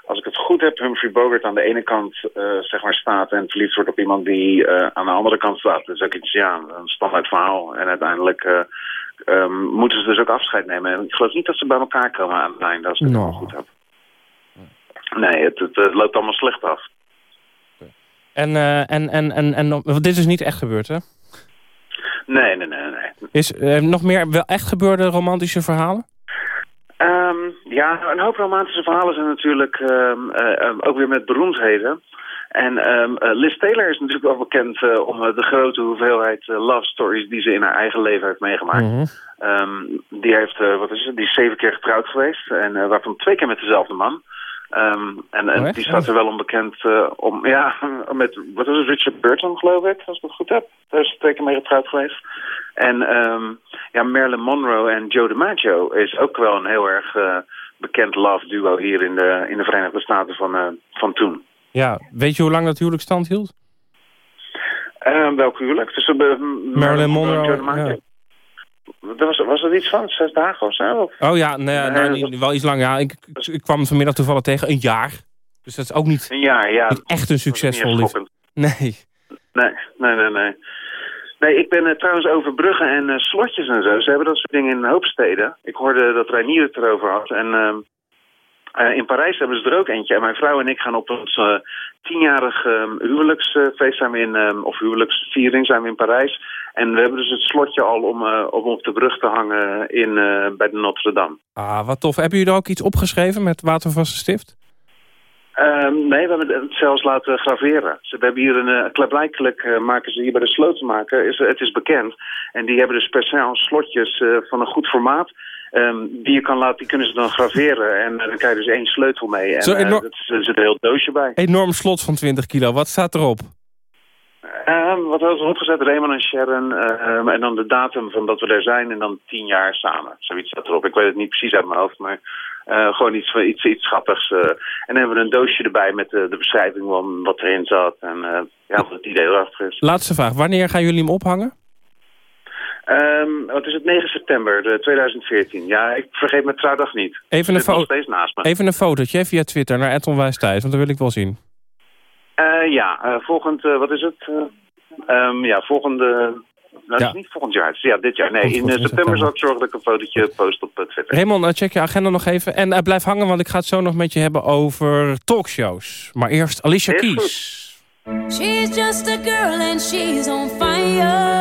als ik het goed heb, Humphrey Bogart aan de ene kant uh, zeg maar staat en verliefd wordt op iemand die uh, aan de andere kant staat. Dat is ook iets, ja, een standaard verhaal. En uiteindelijk moeten ze dus ook afscheid nemen. En ik geloof niet dat ze bij elkaar komen aan het einde, als ik het no. allemaal goed heb. Nee, het, het, het loopt allemaal slecht af. En, eh, en, en, en, en want dit is niet echt gebeurd, hè? Nee, nee, nee, nee. Is er nog meer wel echt gebeurde romantische verhalen? Ehm, ja, een hoop romantische verhalen zijn natuurlijk ehm, eh, eh, ook weer met beroemdheden. En ehm, eh, Liz Taylor is natuurlijk wel bekend eh, om eh, de grote hoeveelheid eh, love stories die ze in haar eigen leven heeft meegemaakt. Mhm. Ehm, die heeft, eh, wat is het, die is zeven keer getrouwd geweest en eh, waarvan twee keer met dezelfde man. Ehm, en en Oh, die staat er wel onbekend eh, om, ja, met, wat is het, Richard Burton geloof ik, als ik het goed heb. Daar is twee keer mee getrouwd geweest. En ehm, ja, Marilyn Monroe en Joe DiMaggio is ook wel een heel erg eh, bekend love duo hier in de, in de Verenigde Staten van, eh, van toen. Ja, weet je hoe lang dat huwelijk stand hield? Uh, welk huwelijk? Tussen Marilyn Monroe, en Joe DiMaggio. ja. Was, was dat iets van? Zes dagen of zo? Of? Oh ja, nee, nou, niet- wel iets lang. Ja, ik, ik, kwam het vanmiddag toevallig tegen. Een jaar. Dus dat is ook niet, Een jaar, ja. niet echt een succesvol echt Nee. Nee, nee, nee, nee. Nee, ik ben eh, trouwens over bruggen en eh, slotjes en zo. Ze hebben dat soort dingen in een hoop steden. Ik hoorde dat Reinier het erover had. En ehm, eh, in Parijs hebben ze er ook eentje. En mijn vrouw en ik gaan op ons eh, tienjarig ehm, huwelijksfeest zijn we in, ehm, of huwelijksviering zijn we in Parijs. En we hebben dus het slotje al om, eh, om op de brug te hangen in, bij de Notre Dame. Ah, wat tof. Hebben jullie er ook iets opgeschreven met watervaste stift? Ehm, nee, we hebben het zelfs laten graveren. Ze we hebben hier een uh, klaarblijkelijk maken ze hier bij de slotenmaker. Is, het is bekend. En die hebben dus speciaal slotjes eh, van een goed formaat. Ehm, die je kan laten, die kunnen ze dan graveren. En eh, dan krijg je dus één sleutel mee. En Zo dat is- er zit een heel doosje bij. Enorm slot van 20 kilo. Wat staat erop? Ehm, wat hadden ze opgezet? Raymond en Sharon. ehm, en dan de datum van dat we er zijn. En dan tien jaar samen. Zoiets staat erop. Ik weet het niet precies uit mijn hoofd. Maar eh, gewoon iets, iets, iets grappigs. en dan hebben we een doosje erbij met de beschrijving van wat erin zat. En ja, wat het idee erachter is. Laatste vraag. Wanneer gaan jullie hem ophangen? Ehm, wat is het? 9 september de 2014. Ja, ik vergeet mijn trouwdag niet. Even een, Zit nog fo steeds naast me. even een fotootje via Twitter naar Eton Wijstijs. Want dat wil ik wel zien. Eh, ja, eh, volgend, eh, wat is het? Eh, ehm, ja, volgende... Nou, Ja. is niet volgend jaar. Het is, ja, dit jaar. Nee, in goed, eh, in september zal ik zorgen dat ik een fotootje post op eh, Twitter. Raymond, eh, check je agenda nog even. En eh, blijf hangen, want ik ga het zo nog met je hebben over talkshows. Maar eerst Alicia Keys. She's just a girl and she's on fire.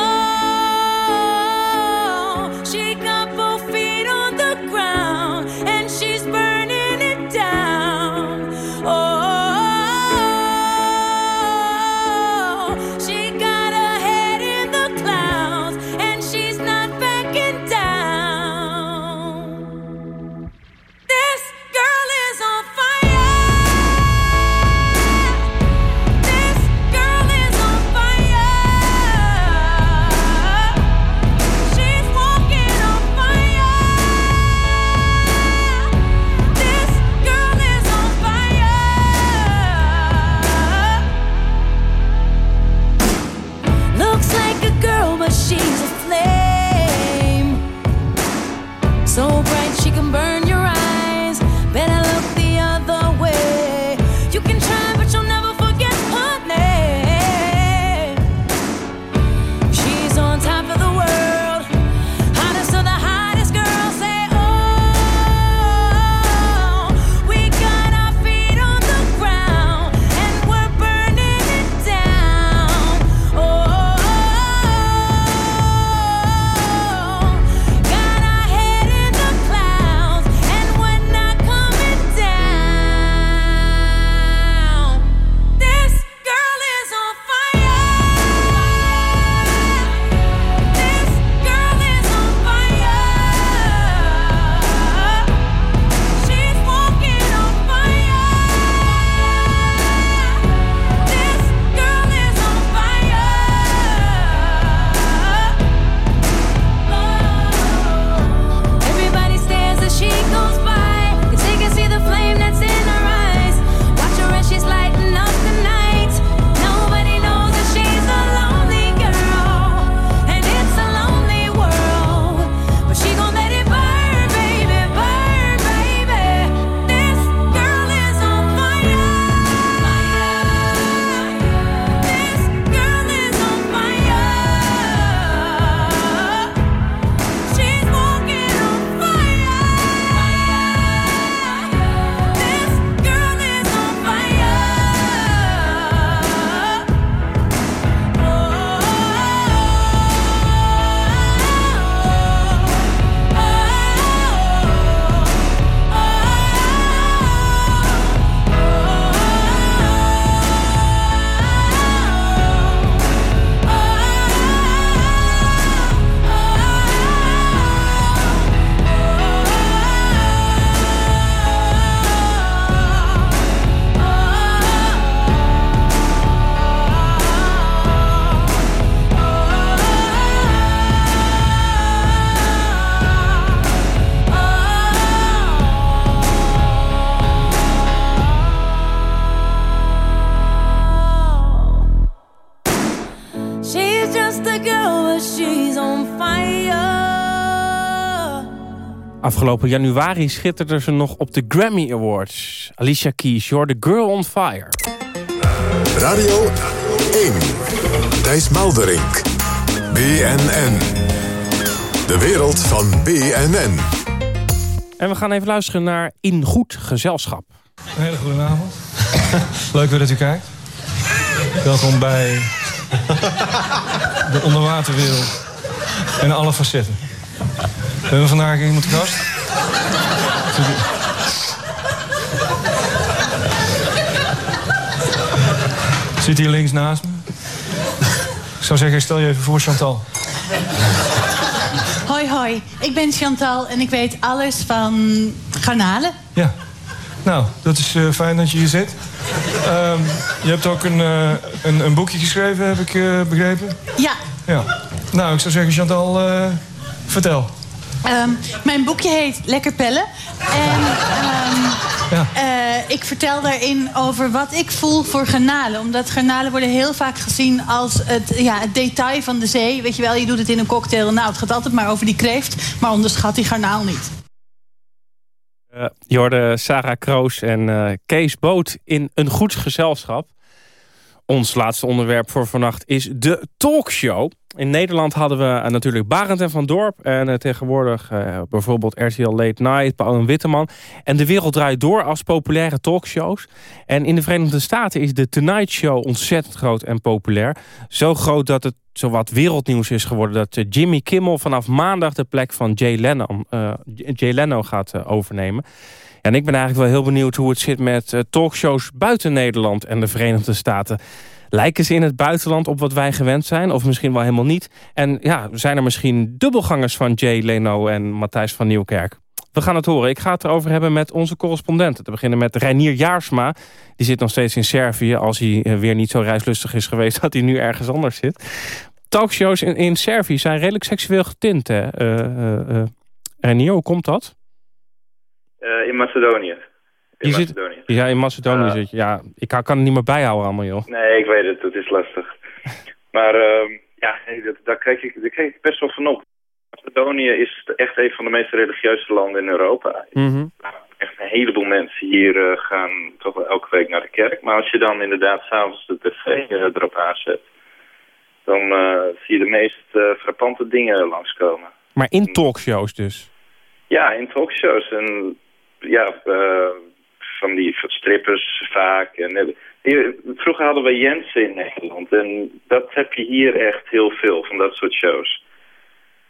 Afgelopen januari schitterde ze nog op de Grammy Awards. Alicia Keys, You're the Girl on Fire. Radio 1. Thijs Maalderink. BNN. De wereld van BNN. En we gaan even luisteren naar In Goed Gezelschap. Een hele goede avond. Leuk weer dat u kijkt. Welkom bij de onderwaterwereld en alle facetten. We hebben vandaag iemand gast. Zit hier links naast me. Ik zou zeggen, stel je even voor Chantal. Hoi, hoi. Ik ben Chantal en ik weet alles van garnalen. Ja. Nou, dat is uh, fijn dat je hier zit. Um, je hebt ook een, uh, een, een, boekje geschreven, heb ik uh, begrepen? Ja. ja. Nou, ik zou zeggen, Chantal, vertel. Um, mijn boekje heet Lekker Pellen. En um, ja. uh, ik vertel daarin over wat ik voel voor garnalen. Omdat garnalen worden heel vaak gezien als het, ja, het detail van de zee. Weet je wel, je doet het in een cocktail. Nou, het gaat altijd maar over die kreeft. Maar onderschat die garnaal niet. Uh, je hoorde Sarah Kroos en uh, Kees Boot in een goed gezelschap. Ons laatste onderwerp voor vannacht is de talkshow. In Nederland hadden we natuurlijk Barend en Van Dorp. En uh, tegenwoordig uh, bijvoorbeeld RTL Late Night, Paul en Witteman. En De Wereld Draait Door als populaire talkshows. En in de Verenigde Staten is de Tonight Show ontzettend groot en populair. Zo groot dat het zowat wereldnieuws is geworden... dat Jimmy Kimmel vanaf maandag de plek van Jay Leno, Jay Leno gaat overnemen. En ik ben eigenlijk wel heel benieuwd hoe het zit met talkshows buiten Nederland en de Verenigde Staten. Lijken ze in het buitenland op wat wij gewend zijn? Of misschien wel helemaal niet? En ja, zijn er misschien dubbelgangers van Jay Leno en Matthijs van Nieuwkerk? We gaan het horen. Ik ga het erover hebben met onze correspondenten. Te beginnen met Reinier Jaarsma. Die zit nog steeds in Servië. Als hij eh, weer niet zo reislustig is geweest... dat hij nu ergens anders zit. Talkshows in, in Servië zijn redelijk seksueel getint. Hè? Uh, hoe komt dat? In Macedonië. In je Macedonië. Zit, ja, in Macedonië uh, zit je. Ja, ik kan, het niet meer bijhouden allemaal, joh. Nee, ik weet het. Het is lastig. maar uh, ja, dat, daar, kijk ik, daar kijk ik best wel van op. Macedonië is echt een van de meest religieuze landen in Europa. Mm -hmm. Echt een heleboel mensen hier uh, gaan toch wel elke week naar de kerk. Maar als je dan inderdaad s'avonds de tv uh, erop aanzet... dan zie je de meest frappante dingen langskomen. Maar in talkshows dus? Ja, in talkshows. En ja, van die strippers vaak. En, vroeger hadden we Jensen in Nederland. En dat heb je hier echt heel veel, van dat soort shows.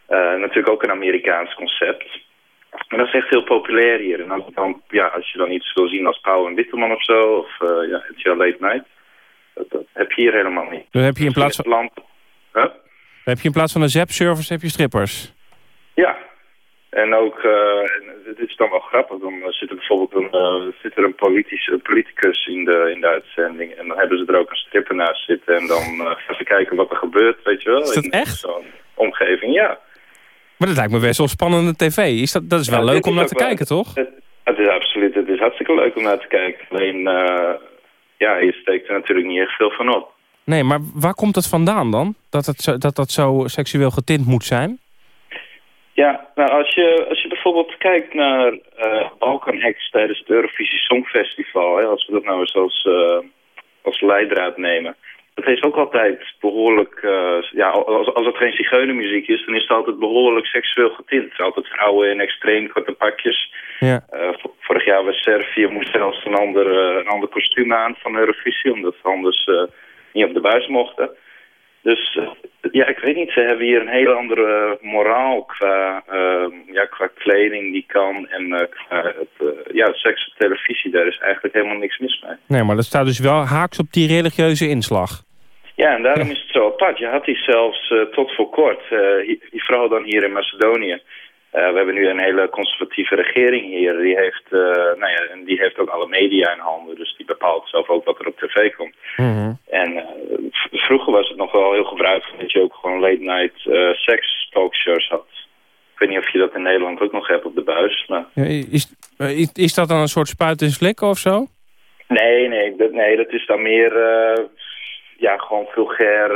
Uh, natuurlijk ook een Amerikaans concept. Maar dat is echt heel populair hier. En als, dan, ja, als je dan iets wil zien als Pauw en Witteman of zo, of uh, ja, het Late Night, dat, dat, heb je hier helemaal niet. Dan heb je in plaats van, land... huh? heb je in plaats van een zap-service heb je strippers? Ja, en ook, uh, dit is dan wel grappig, dan zit er bijvoorbeeld een, uh, zit er een, politisch, een politicus in de, in de uitzending. En dan hebben ze er ook een stripper naast zitten. En dan uh, gaan ze kijken wat er gebeurt, weet je wel. Is dat in echt? zo'n omgeving, ja. Maar dat lijkt me best wel spannende tv. Is dat, dat is wel Ja, leuk om naar te wel- kijken, toch? Het, het is absoluut, het is hartstikke leuk om naar te kijken. Alleen, eh, ja, je steekt er natuurlijk niet echt veel van op. Nee, maar waar komt het vandaan dan? Dat het zo, dat, dat zo seksueel getint moet zijn? Ja, nou als je, als je bijvoorbeeld kijkt naar eh Balkan Acts tijdens het Eurovisie Songfestival, hè, als we dat nou eens als, eh, als leidraad nemen. Dat heeft ook altijd behoorlijk, eh, ja, als, als het geen zigeunermuziek is, dan is het altijd behoorlijk seksueel getint. Het zijn altijd vrouwen in extreem korte pakjes. Ja. Eh, vo- vorig jaar was Servië moest zelfs een ander, eh, een ander kostuum aan van Eurovisie, omdat ze anders eh, niet op de buis mochten. Dus eh, ja, ik weet niet, ze hebben hier een hele andere moraal qua, eh, ja, qua kleding die kan en eh, qua het, eh, ja, seks op televisie. Daar is eigenlijk helemaal niks mis mee. Nee, maar dat staat dus wel haaks op die religieuze inslag. Ja, en daarom is het zo apart. Je had die zelfs tot voor kort, die vooral dan hier in Macedonië. Eh, we hebben nu een hele conservatieve regering hier. Die heeft, eh, nou ja, en die heeft ook alle media in handen. Dus die bepaalt zelf ook wat er op tv komt. En eh, vroeger was het nog wel heel gebruikelijk dat je ook gewoon late night seks talkshows had. Ik weet niet of je dat in Nederland ook nog hebt op de buis. Maar... Ja, is, is, dat dan een soort spuit en slikken of zo? Nee, nee, dat, nee, dat is dan meer ja, gewoon vulgair,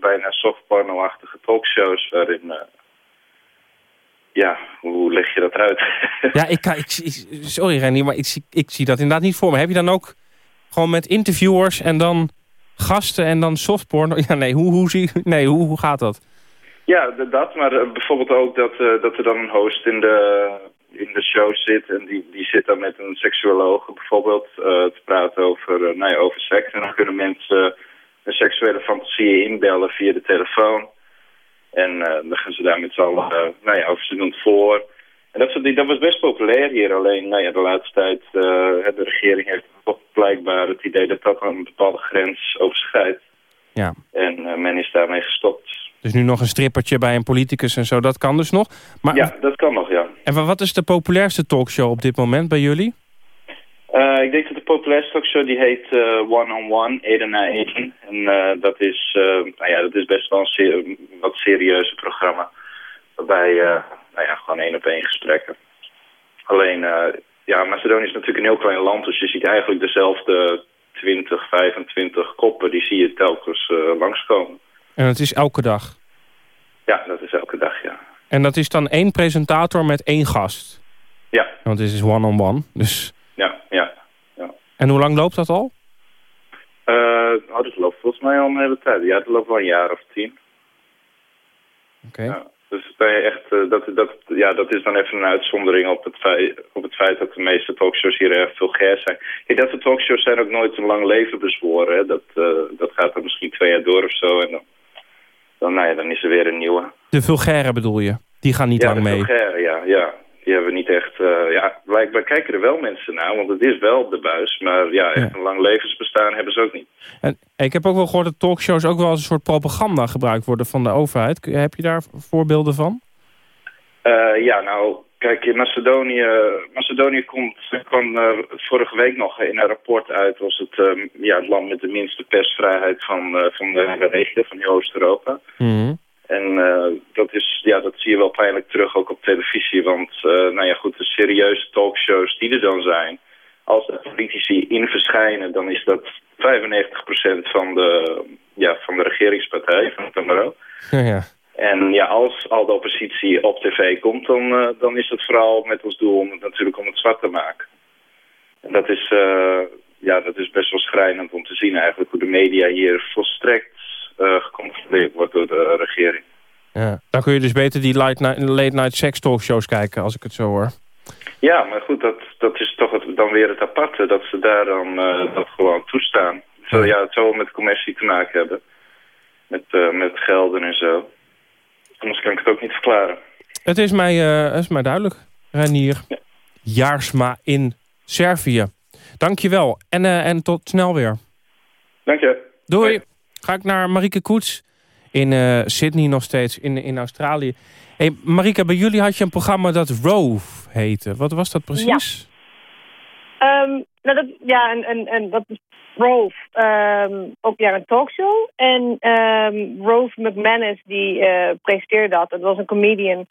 bijna softporno-achtige talkshows waarin... ja, hoe leg je dat uit? ja, ik, kan, ik, ik, sorry Renny, maar ik, zie- ik zie dat inderdaad niet voor me. Heb je dan ook gewoon met interviewers en dan gasten en dan softporn? Ja, nee, hoe, hoe, zie, nee, hoe, hoe gaat dat? Ja, dat, maar eh, bijvoorbeeld ook dat, eh, dat er dan een host in de, in de show zit... en die, die zit dan met een seksuoloog bijvoorbeeld eh, te praten over, nou ja, over seks. En dan kunnen mensen hun seksuele fantasieën inbellen via de telefoon. En eh, dan gaan ze daar met z'n allen, eh, nou ja, over ze doen het voor. En dat, soort dat was best populair hier, alleen nou ja, de laatste tijd... eh, de regering heeft toch blijkbaar het idee dat dat een bepaalde grens overschrijdt. Ja. En men is daarmee gestopt. Dus nu nog een strippertje bij een politicus en zo, dat kan dus nog. Maar, Ja, dat kan nog, ja. En wa- wat is de populairste talkshow op dit moment bij jullie? Eh, ik denk dat de populairste talkshow die heet eh, One on One, Eden na Eden. En eh, dat, is, nou ja, dat is best wel een wat serieuze programma. Waarbij, nou ja, gewoon één op één gesprekken. Alleen, ja, Macedonië is natuurlijk een heel klein land. Dus je ziet eigenlijk dezelfde 20, 25 koppen. Die zie je telkens langskomen. En het is elke dag. Ja, dat is elke dag, ja. En dat is dan één presentator met één gast. Ja. Want het is one-on-one. dus... Ja, ja. Ja. En hoe lang loopt dat al? Eh, oh, dat loopt volgens mij al een hele tijd. Ja, dat loopt wel een jaar of tien. Oké. Ja, dus ben je echt, eh, dat, dat, ja, dat is dan even een uitzondering op het, feit, op het feit dat de meeste talkshows hier erg vulgair zijn. Kijk, dat soort talkshows zijn ook nooit een lang leven bezworen. Hè. Dat, eh, dat gaat dan misschien twee jaar door of zo. En dan, dan, nou ja, dan is er weer een nieuwe. De vulgaire bedoel je? Die gaan niet ja, lang de mee. vulgaire, ja, ja. Eh, ja, blijkbaar kijken er wel mensen naar, want het is wel de buis. Maar ja, echt een lang levensbestaan hebben ze ook niet. En ik heb ook wel gehoord dat talkshows ook wel als een soort propaganda gebruikt worden van de overheid. Heb je daar voorbeelden van? Eh, ja, nou, kijk, in Macedonië, Macedonië komt, kwam eh, vorige week nog in een rapport uit als het, ja, het land met de minste persvrijheid van, van de hele regio, van heel Oost-Europa. En eh, dat, is, ja, dat zie je wel pijnlijk terug ook op televisie, want eh, nou ja, goed, de serieuze talkshows die er dan zijn, als er politici in verschijnen, dan is dat 95% van de, ja, van de regeringspartij, van het MRO. Ja, ja. En ja, als al de oppositie op tv komt, dan, eh, dan is het vooral met als doel om het natuurlijk om het zwart te maken. En dat is, ja, dat is best wel schrijnend om te zien eigenlijk hoe de media hier volstrekt gecontroleerd wordt door de regering. Ja. Dan kun je dus beter die late night, late night sex talkshows kijken, als ik het zo hoor. Ja, maar goed, dat, dat is toch het, dan weer het aparte, dat ze daar dan eh, dat gewoon toestaan. Zo, ja, het zal wel met commercie te maken hebben. Met, eh, met gelden en zo. Anders kan ik het ook niet verklaren. Het is mij, eh, het is mij duidelijk. Renier Jaarsma in Servië. Dankjewel. En, eh, en tot snel weer. Dank je. Doei. Ga ik naar Marieke Koets in eh, Sydney nog steeds, in, in Australië. Hey, Marike, bij jullie had je een programma dat Rove heette. Wat was dat precies? Ehm, nou, dat, ja, en, en, en dat is Rove, ehm, ook ja, een talkshow. En ehm Rove McManus, die eh, presenteerde dat. Dat was een comedian.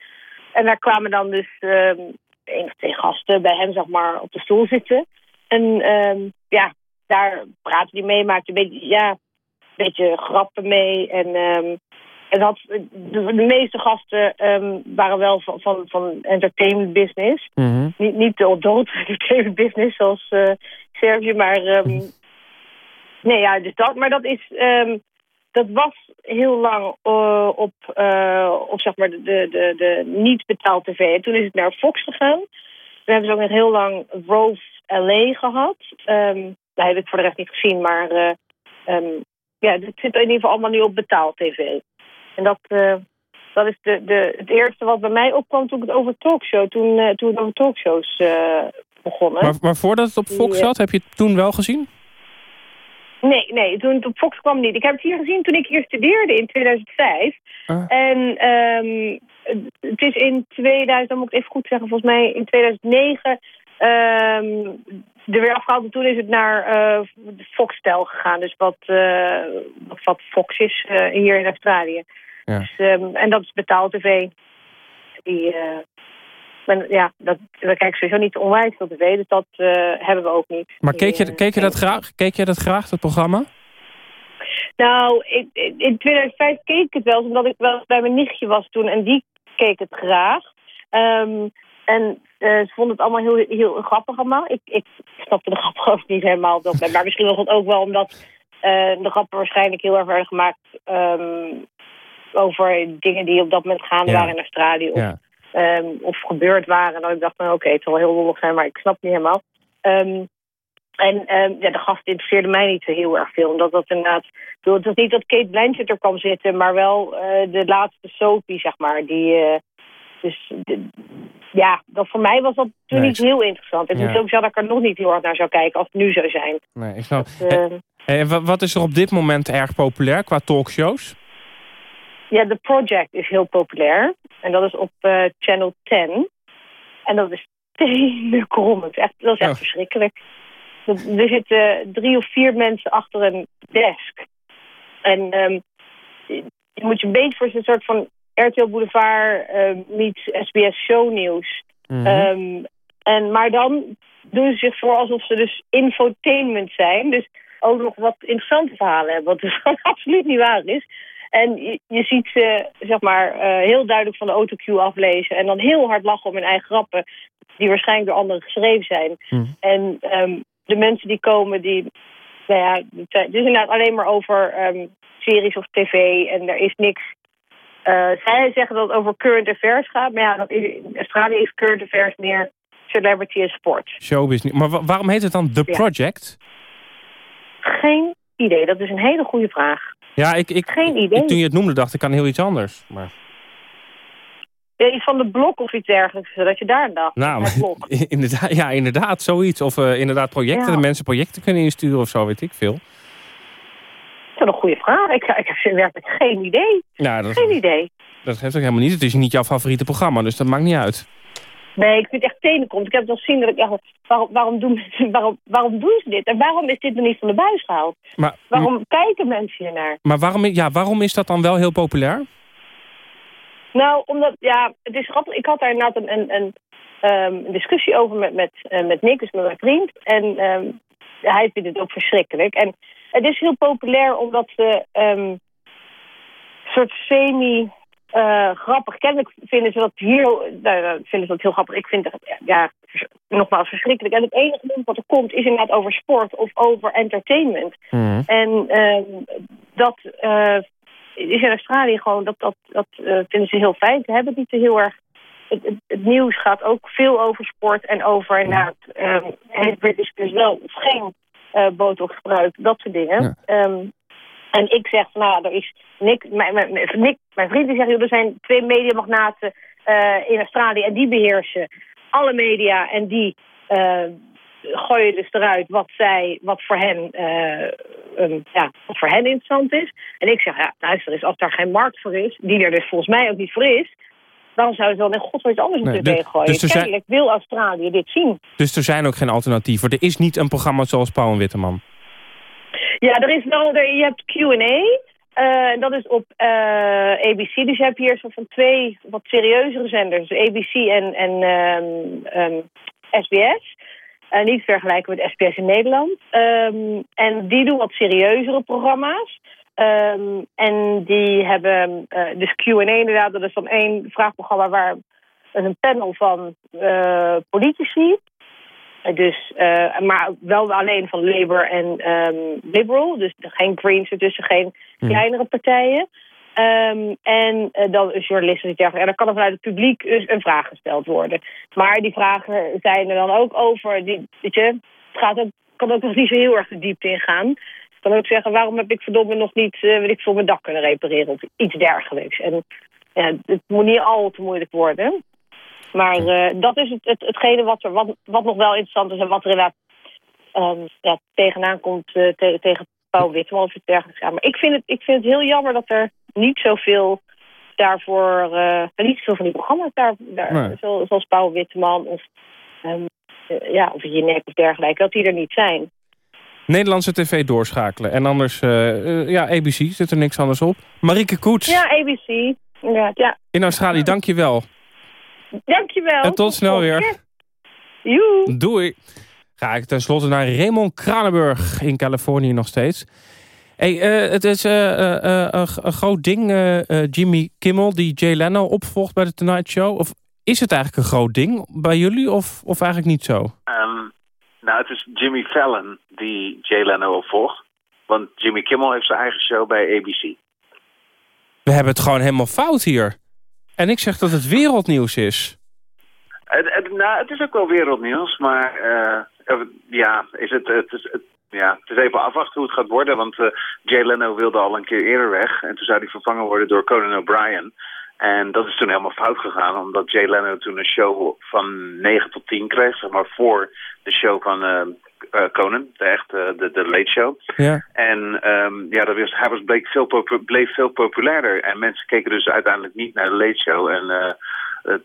En daar kwamen dan dus één of twee gasten bij hem, zeg maar, op de stoel zitten. En ja, daar praten die mee, maakte een beetje, ja, beetje grappen mee. En ehm en dat, de, de meeste gasten ehm, waren wel van, van, van entertainment business. Niet, niet de adult entertainment business zoals Servië, maar... ehm, nee, ja, dus dat. Maar dat is... dat was heel lang eh, op, eh, op zeg maar de, de, de, niet betaald tv. En toen is het naar Fox gegaan. We hebben ze ook nog heel lang Rove LA gehad. Ehm daar heb ik voor de rest niet gezien, maar ja, dit zit in ieder geval allemaal nu op betaald tv. En dat, eh, dat is de, de, het eerste wat bij mij opkwam toen ik het over talkshow, toen, eh, toen het over talkshows eh, begonnen. Maar, maar voordat het op Fox zat, heb je het toen wel gezien? Nee, nee, toen het op Fox kwam niet. Ik heb het hier gezien toen ik hier studeerde in 2005. Ah. En ehm, het is in 2000, dan moet ik het even goed zeggen, volgens mij in 2009 ehm er weer afgehaald. En toen is het naar eh Foxtel gegaan. Dus wat, eh, wat, wat Fox is eh, hier in Australië. Ja. Dus, ehm, en dat is betaald tv. Die, men- ja, dat, we kijken sowieso niet onwijs veel tv, dus dat hebben we ook niet. Maar keek je, keek je dat graag? Keek je dat graag, dat programma? Nou, in, in 2005 keek ik het wel, omdat ik wel bij mijn nichtje was toen en die keek het graag. Ehm, en eh, ze vonden het allemaal heel, heel grappig allemaal. Ik, ik snapte de grap ook niet helemaal. dat. Maar misschien was het ook wel omdat eh, de grappen waarschijnlijk heel erg werden gemaakt... ehm, over dingen die op dat moment gaande Ja. waren in Australië. Of, Ja. ehm, of gebeurd waren. En dan ik dacht van oké, het zal wel heel lollig zijn, maar ik snap het niet helemaal. Ehm, en ja, de gast interesseerde mij niet zo heel erg veel. Omdat dat inderdaad... ik bedoel, Het was niet dat Kate Blanchett er kwam zitten, maar wel eh, de laatste Sophie, zeg maar. Die, dus de- ja, dat voor mij was dat toen Nee, niet heel interessant. Ik ja. ook zeggen dat ik er nog niet heel hard naar zou kijken als het nu zou zijn. Nee, ik snap. Dus, eh, Hey, wat is er op dit moment erg populair qua talkshows? Ja, The Project is heel populair. En dat is op eh, Channel 10. En dat is tenenkrommend. Echt, dat is echt Oh. verschrikkelijk. Er er zitten drie of vier mensen achter een desk. En ehm, je moet je een beetje voor zo'n soort van RTL Boulevard eh, meets SBS shownieuws. Ehm, en, maar dan doen ze zich voor alsof ze dus infotainment zijn. Dus ook nog wat interessante verhalen hebben. Wat dus absoluut niet waar is. En je, je ziet ze zeg maar, eh, heel duidelijk van de autocue aflezen. En dan heel hard lachen om hun eigen grappen. Die waarschijnlijk door anderen geschreven zijn. Mhm. En ehm, de mensen die komen, die... Nou ja, het is inderdaad alleen maar over series of tv. En er is niks... eh, zij zeggen dat het over current affairs gaat. Maar ja, dat in Australië is current affairs meer celebrity en sport. Showbusiness. Maar wa- waarom heet het dan The Ja. Project? Geen idee. Dat is een hele goede vraag. Ja, ik, ik, Geen idee. ik- toen je het noemde dacht ik aan heel iets anders. Maar, Ja, iets van de blok of iets dergelijks, zodat je daar aan dacht. nou, inderdaad, ja, inderdaad, zoiets. Of eh, inderdaad projecten, Ja. dat mensen projecten kunnen insturen of zo, weet ik veel. Dat is een goede vraag. Ik, ik heb werkelijk geen idee. Nou, dat, Geen idee. dat geeft ook helemaal niet. Het is niet jouw favoriete programma, dus dat maakt niet uit. Nee, ik vind het echt tenenkrommend. Ik heb het al gezien dat ik echt... Waarom, waarom, doen, mensen- waarom, waarom doen ze dit? En waarom is dit nog niet van de buis gehaald? Maar, Waarom kijken mensen hiernaar? maar waarom, ja, waarom is dat dan wel heel populair? Nou, omdat, ja, het is grappig. Ik had daar inderdaad een, een, een, ehm, een discussie over met, met, eh, met Nick, dus met mijn vriend. En ehm, hij vindt het ook verschrikkelijk. En het is heel populair omdat ze ehm, een soort semi... eh, grappig. Kennelijk vinden ze dat heel, nou, nou, vinden ze dat heel grappig. Ik vind het ja, nogmaals verschrikkelijk. En het enige ding wat er komt is inderdaad over sport of over entertainment. En ehm, dat eh, is in Australië gewoon, dat, dat, dat eh, vinden ze heel fijn. Ze hebben het niet zo heel erg. Het, het, het nieuws gaat ook veel over sport en over inderdaad, ehm heeft British dus wel of geen eh botox gebruikt, dat soort dingen. Ehm, en ik zeg, nou, er is Nick, mijn, mijn, Nick, mijn vriend die zegt, joh, er zijn twee mediamagnaten eh in Australië en die beheersen alle media en die eh, gooien dus eruit wat zij, wat voor hen, um, ja, wat voor hen interessant is. En ik zeg, ja, luister eens, als daar geen markt voor is, die er dus volgens mij ook niet voor is, dan zouden ze wel in god iets anders Nee, moeten dus- gooien. dus zijn- Kennelijk wil Australië dit zien. Dus er zijn ook geen alternatieven. Er is niet een programma zoals Pauw en Witteman. Ja, er is wel, er, je hebt Q&A. eh, en dat is op eh, ABC. Dus je hebt hier van twee wat serieuzere zenders. Dus ABC en, en ehm, ehm, SBS. Eh, niet vergelijken met SBS in Nederland. Ehm, en die doen wat serieuzere programma's. Ehm, en die hebben eh, dus Q&A inderdaad. Dat is dan één vraagprogramma waar een panel van eh, politici... Dus, eh, maar wel alleen van Labour en ehm, Liberal. Dus geen Greens ertussen, geen kleinere partijen. Ehm, en dan een journalist dergelijks. En dan kan er vanuit het publiek dus een vraag gesteld worden. Maar die vragen zijn er dan ook over. Die, weet je, het gaat ook, kan ook nog niet zo heel erg de diepte ingaan. Ik kan ook zeggen, waarom heb ik verdomme nog niet, eh weet ik veel, mijn dak kunnen repareren of iets dergelijks. En ja, het moet niet al te moeilijk worden. Maar eh, dat is het, het, hetgene wat, er, wat, wat nog wel interessant is en wat er inderdaad ehm, ja, tegenaan komt eh, te- tegen Pauw Witteman of iets dergelijks. Ja, maar ik vind, het, ik vind het heel jammer dat er niet zoveel daarvoor, eh, niet zoveel van die programma's daar, daar Nee. zo- zoals Pauw Witteman of, eh, ja, of Jinek of dergelijke, dat die er niet zijn. Nederlandse tv doorschakelen. En anders, eh, eh, ja, ABC, zit er niks anders op. Marieke Koets, Ja, ABC. Inderdaad, ja. in Australië, dank je wel. Dankjewel. En tot snel weer. Joe. Doei. Ga ik tenslotte naar Raymond Kranenburg in Californië nog steeds. Hey, eh, het is eh, eh, eh, een groot ding, Jimmy Kimmel, die Jay Leno opvolgt bij de Tonight Show. Of is het eigenlijk een groot ding bij jullie of, of eigenlijk niet zo? Um, nou, het is Jimmy Fallon die Jay Leno opvolgt. Want Jimmy Kimmel heeft zijn eigen show bij ABC. We hebben het gewoon helemaal fout hier. En ik zeg dat het wereldnieuws is. Het, het, nou, het is ook wel wereldnieuws, maar uh, ja, is het, het, is, het, ja, het is even afwachten hoe het gaat worden. Want uh, Jay Leno wilde al een keer eerder weg. En toen zou hij vervangen worden door Conan O'Brien. En dat is toen helemaal fout gegaan, omdat Jay Leno toen een show van 9 tot 10 kreeg, zeg maar voor de show van uh, uh, Conan, de echte de, de Late Show. Ja. En um, ja, dat was, hij was, bleek veel bleef veel populairder. En mensen keken dus uiteindelijk niet naar de Late Show. En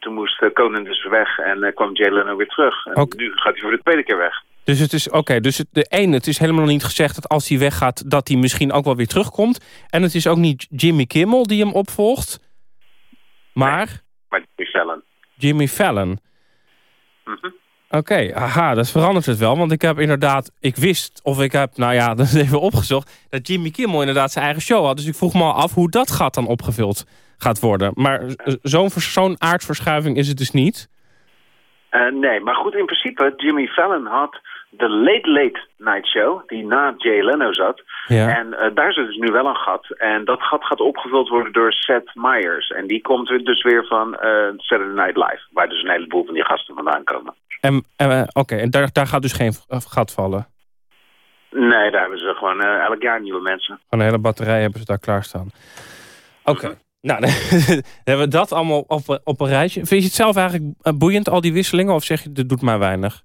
toen moest Conan dus weg en kwam Jay Leno weer terug. En nu gaat hij voor de tweede keer weg. Dus het is oké. dus het, de ene, het is helemaal niet gezegd dat als hij weggaat, dat hij misschien ook wel weer terugkomt. En het is ook niet Jimmy Kimmel die hem opvolgt. Maar? Jimmy Fallon. Jimmy Fallon. Mm -hmm. Oké, okay, aha, dat verandert het wel. Want ik heb inderdaad, ik wist, of ik heb, nou ja, dat is even opgezocht... dat Jimmy Kimmel inderdaad zijn eigen show had. Dus ik vroeg me al af hoe dat gaat dan opgevuld gaat worden. Maar zo'n zo'n aardverschuiving is het dus niet? Uh, nee, maar goed, in principe, Jimmy Fallon had de Late Late Night Show, die na Jay Leno zat. Ja. En uh, daar zit dus nu wel een gat. En dat gat gaat opgevuld worden door Seth Meyers. En die komt dus weer van uh, Saturday Night Live, waar dus een heleboel van die gasten vandaan komen. En, uh, Oké, okay. en daar, daar gaat dus geen gat vallen? Nee, daar hebben ze gewoon elk jaar nieuwe mensen. Van een hele batterij hebben ze daar klaarstaan. Oké. Okay. Mm -hmm. Nou, dan hebben we dat allemaal op, op een rijtje. Vind je het zelf eigenlijk boeiend, al die wisselingen? Of zeg je, dat doet mij weinig?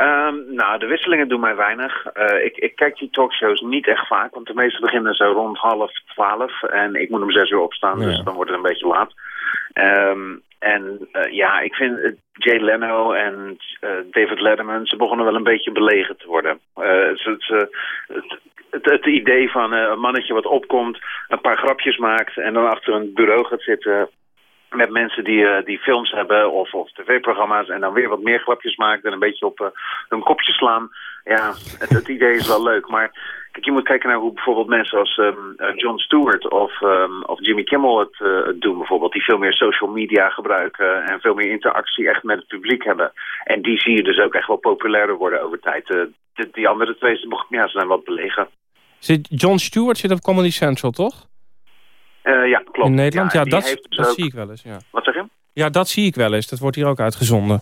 Um, nou, de wisselingen doen mij weinig. Uh, ik, ik, kijk die talkshows niet echt vaak, want de meeste beginnen zo rond half twaalf. En ik moet om zes uur opstaan, ja. dus dan wordt het een beetje laat. Um, en uh, ja, ik vind uh, Jay Leno en David Letterman, ze begonnen wel een beetje belegen te worden. het, het, het, het, idee van een mannetje wat opkomt, een paar grapjes maakt en dan achter een bureau gaat zitten met mensen die, uh, die films hebben of, of tv-programma's en dan weer wat meer grapjes maken en een beetje op uh, hun kopje slaan. Ja, het, het, idee is wel leuk, maar kijk, je moet kijken naar hoe bijvoorbeeld mensen als um, uh, Jon Stewart of, um, of Jimmy Kimmel het, doen bijvoorbeeld, die veel meer social media gebruiken en veel meer interactie echt met het publiek hebben. En die zie je dus ook echt wel populairder worden over tijd. Die, die, andere twee, ja, zijn wat belegen. Zit Jon Stewart zit op Comedy Central, toch? Uh, ja, klopt. In Nederland? Ja, ja dat, dus dat ook... zie ik wel eens. Ja. Wat zeg je? Ja, dat zie ik wel eens. Dat wordt hier ook uitgezonden.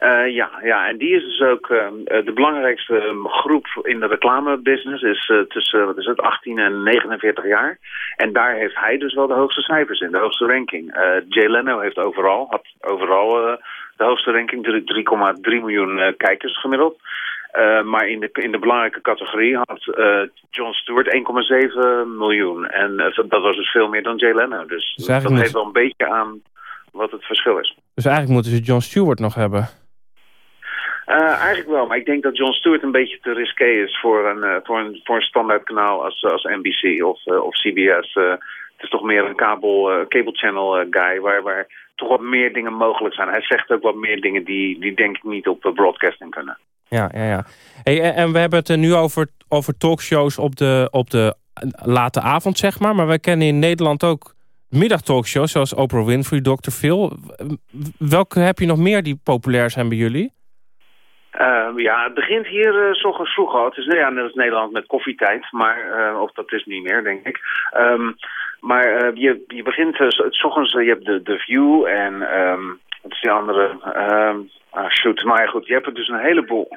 Uh, ja, ja, en die is dus ook uh, de belangrijkste um, groep in de reclamebusiness. Is uh, tussen wat is het, 18 en 49 jaar. En daar heeft hij dus wel de hoogste cijfers in, de hoogste ranking. Jay Leno heeft overal, had overal de hoogste ranking, 3,3 miljoen kijkers gemiddeld. Uh, maar in de, in de belangrijke categorie had uh, Jon Stewart 1,7 miljoen. En uh, dat was dus veel meer dan Jay Leno. Dus, Dus dat geeft wel een beetje aan wat het verschil is. Dus eigenlijk moeten ze Jon Stewart nog hebben. Eigenlijk wel, maar ik denk dat Jon Stewart een beetje te risqué is voor een, voor een, voor een standaard kanaal als, als NBC of, of CBS. het is toch meer een kabel, cable channel guy waar, waar toch wat meer dingen mogelijk zijn. Hij zegt ook wat meer dingen die, die denk ik niet op broadcasting kunnen. Ja, ja, ja. En we hebben het nu over, over talkshows op de, op de late avond, zeg maar. Maar wij kennen in Nederland ook middagtalkshows zoals Oprah Winfrey, Dr. Phil. Welke heb je nog meer die populair zijn bij jullie? Uh, ja, het begint hier uh, s ochtends vroeg al. Het is ja, net als Nederland met koffietijd, maar uh, of dat is niet meer, denk ik. Um, maar je, je begint s ochtends, je hebt de, de View en um, wat is die andere? Um, ah, shoot, maar goed, je hebt er dus een heleboel.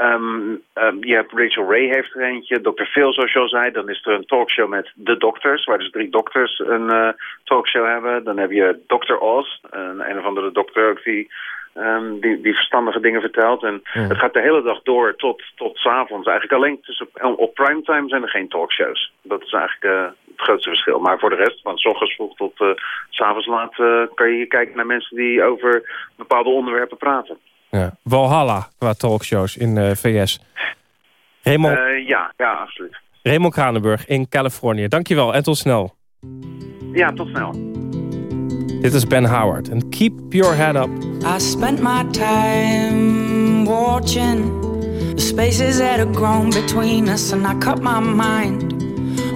Um, um, je hebt Rachel Ray heeft er eentje, Dr. Phil zoals je al zei. Dan is er een talkshow met de dokters, waar dus drie dokters een uh, talkshow hebben. Dan heb je Dr. Oz, een, een of andere dokter ook die, um, die, die verstandige dingen vertelt. En Ja. het gaat de hele dag door tot, tot 's avonds. Eigenlijk alleen tussen, op primetime zijn er geen talkshows. Dat is eigenlijk uh, het grootste verschil. Maar voor de rest, van 's ochtends vroeg tot uh, 's avonds laat, uh, kan je kijken naar mensen die over bepaalde onderwerpen praten. Ja. Walhalla qua talkshows in de VS. Raymond, Uh, ja, ja, absoluut. Raymond Kranenburg in Californië. Dankjewel en tot snel. Ja, tot snel. Dit is Ben Howard. En keep your head up. I spent my time watching the spaces that have grown between us, and I cut my mind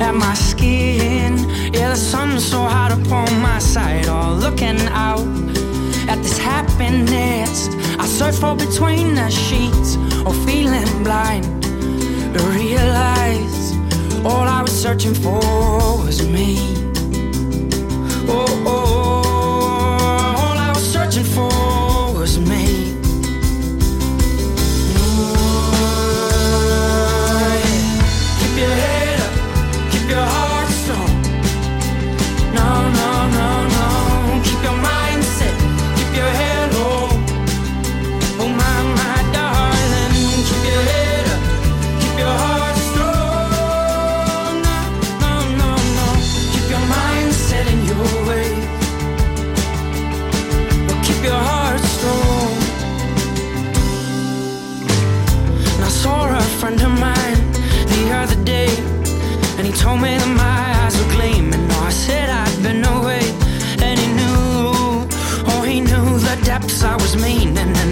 at my skin. Yeah, the sun so hot upon my side, all looking out at this happiness. I search for between the sheets, or feeling blind to realize all I was searching for was me. Oh, oh, oh all I was searching for was me.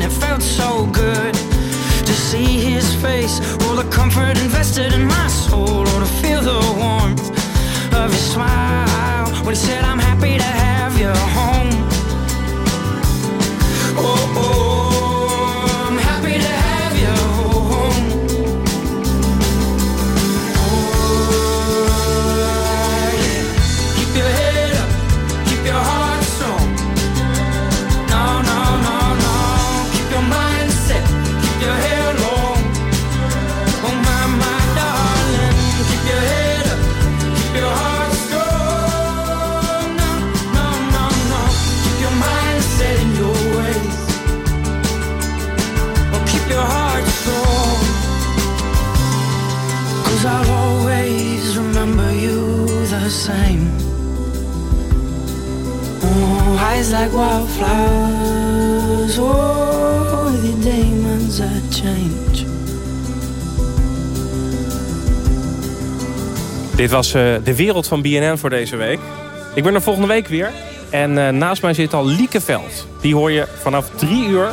It felt so good to see his face, all the comfort invested in my soul, or to feel the warmth of his smile. When he said, I'm happy to have you home. Oh, oh, wildflowers. Demons that change. Dit was eh, de wereld van BNN voor deze week. Ik ben er volgende week weer. En eh, naast mij zit al Lieke Veld. Die hoor je vanaf drie uur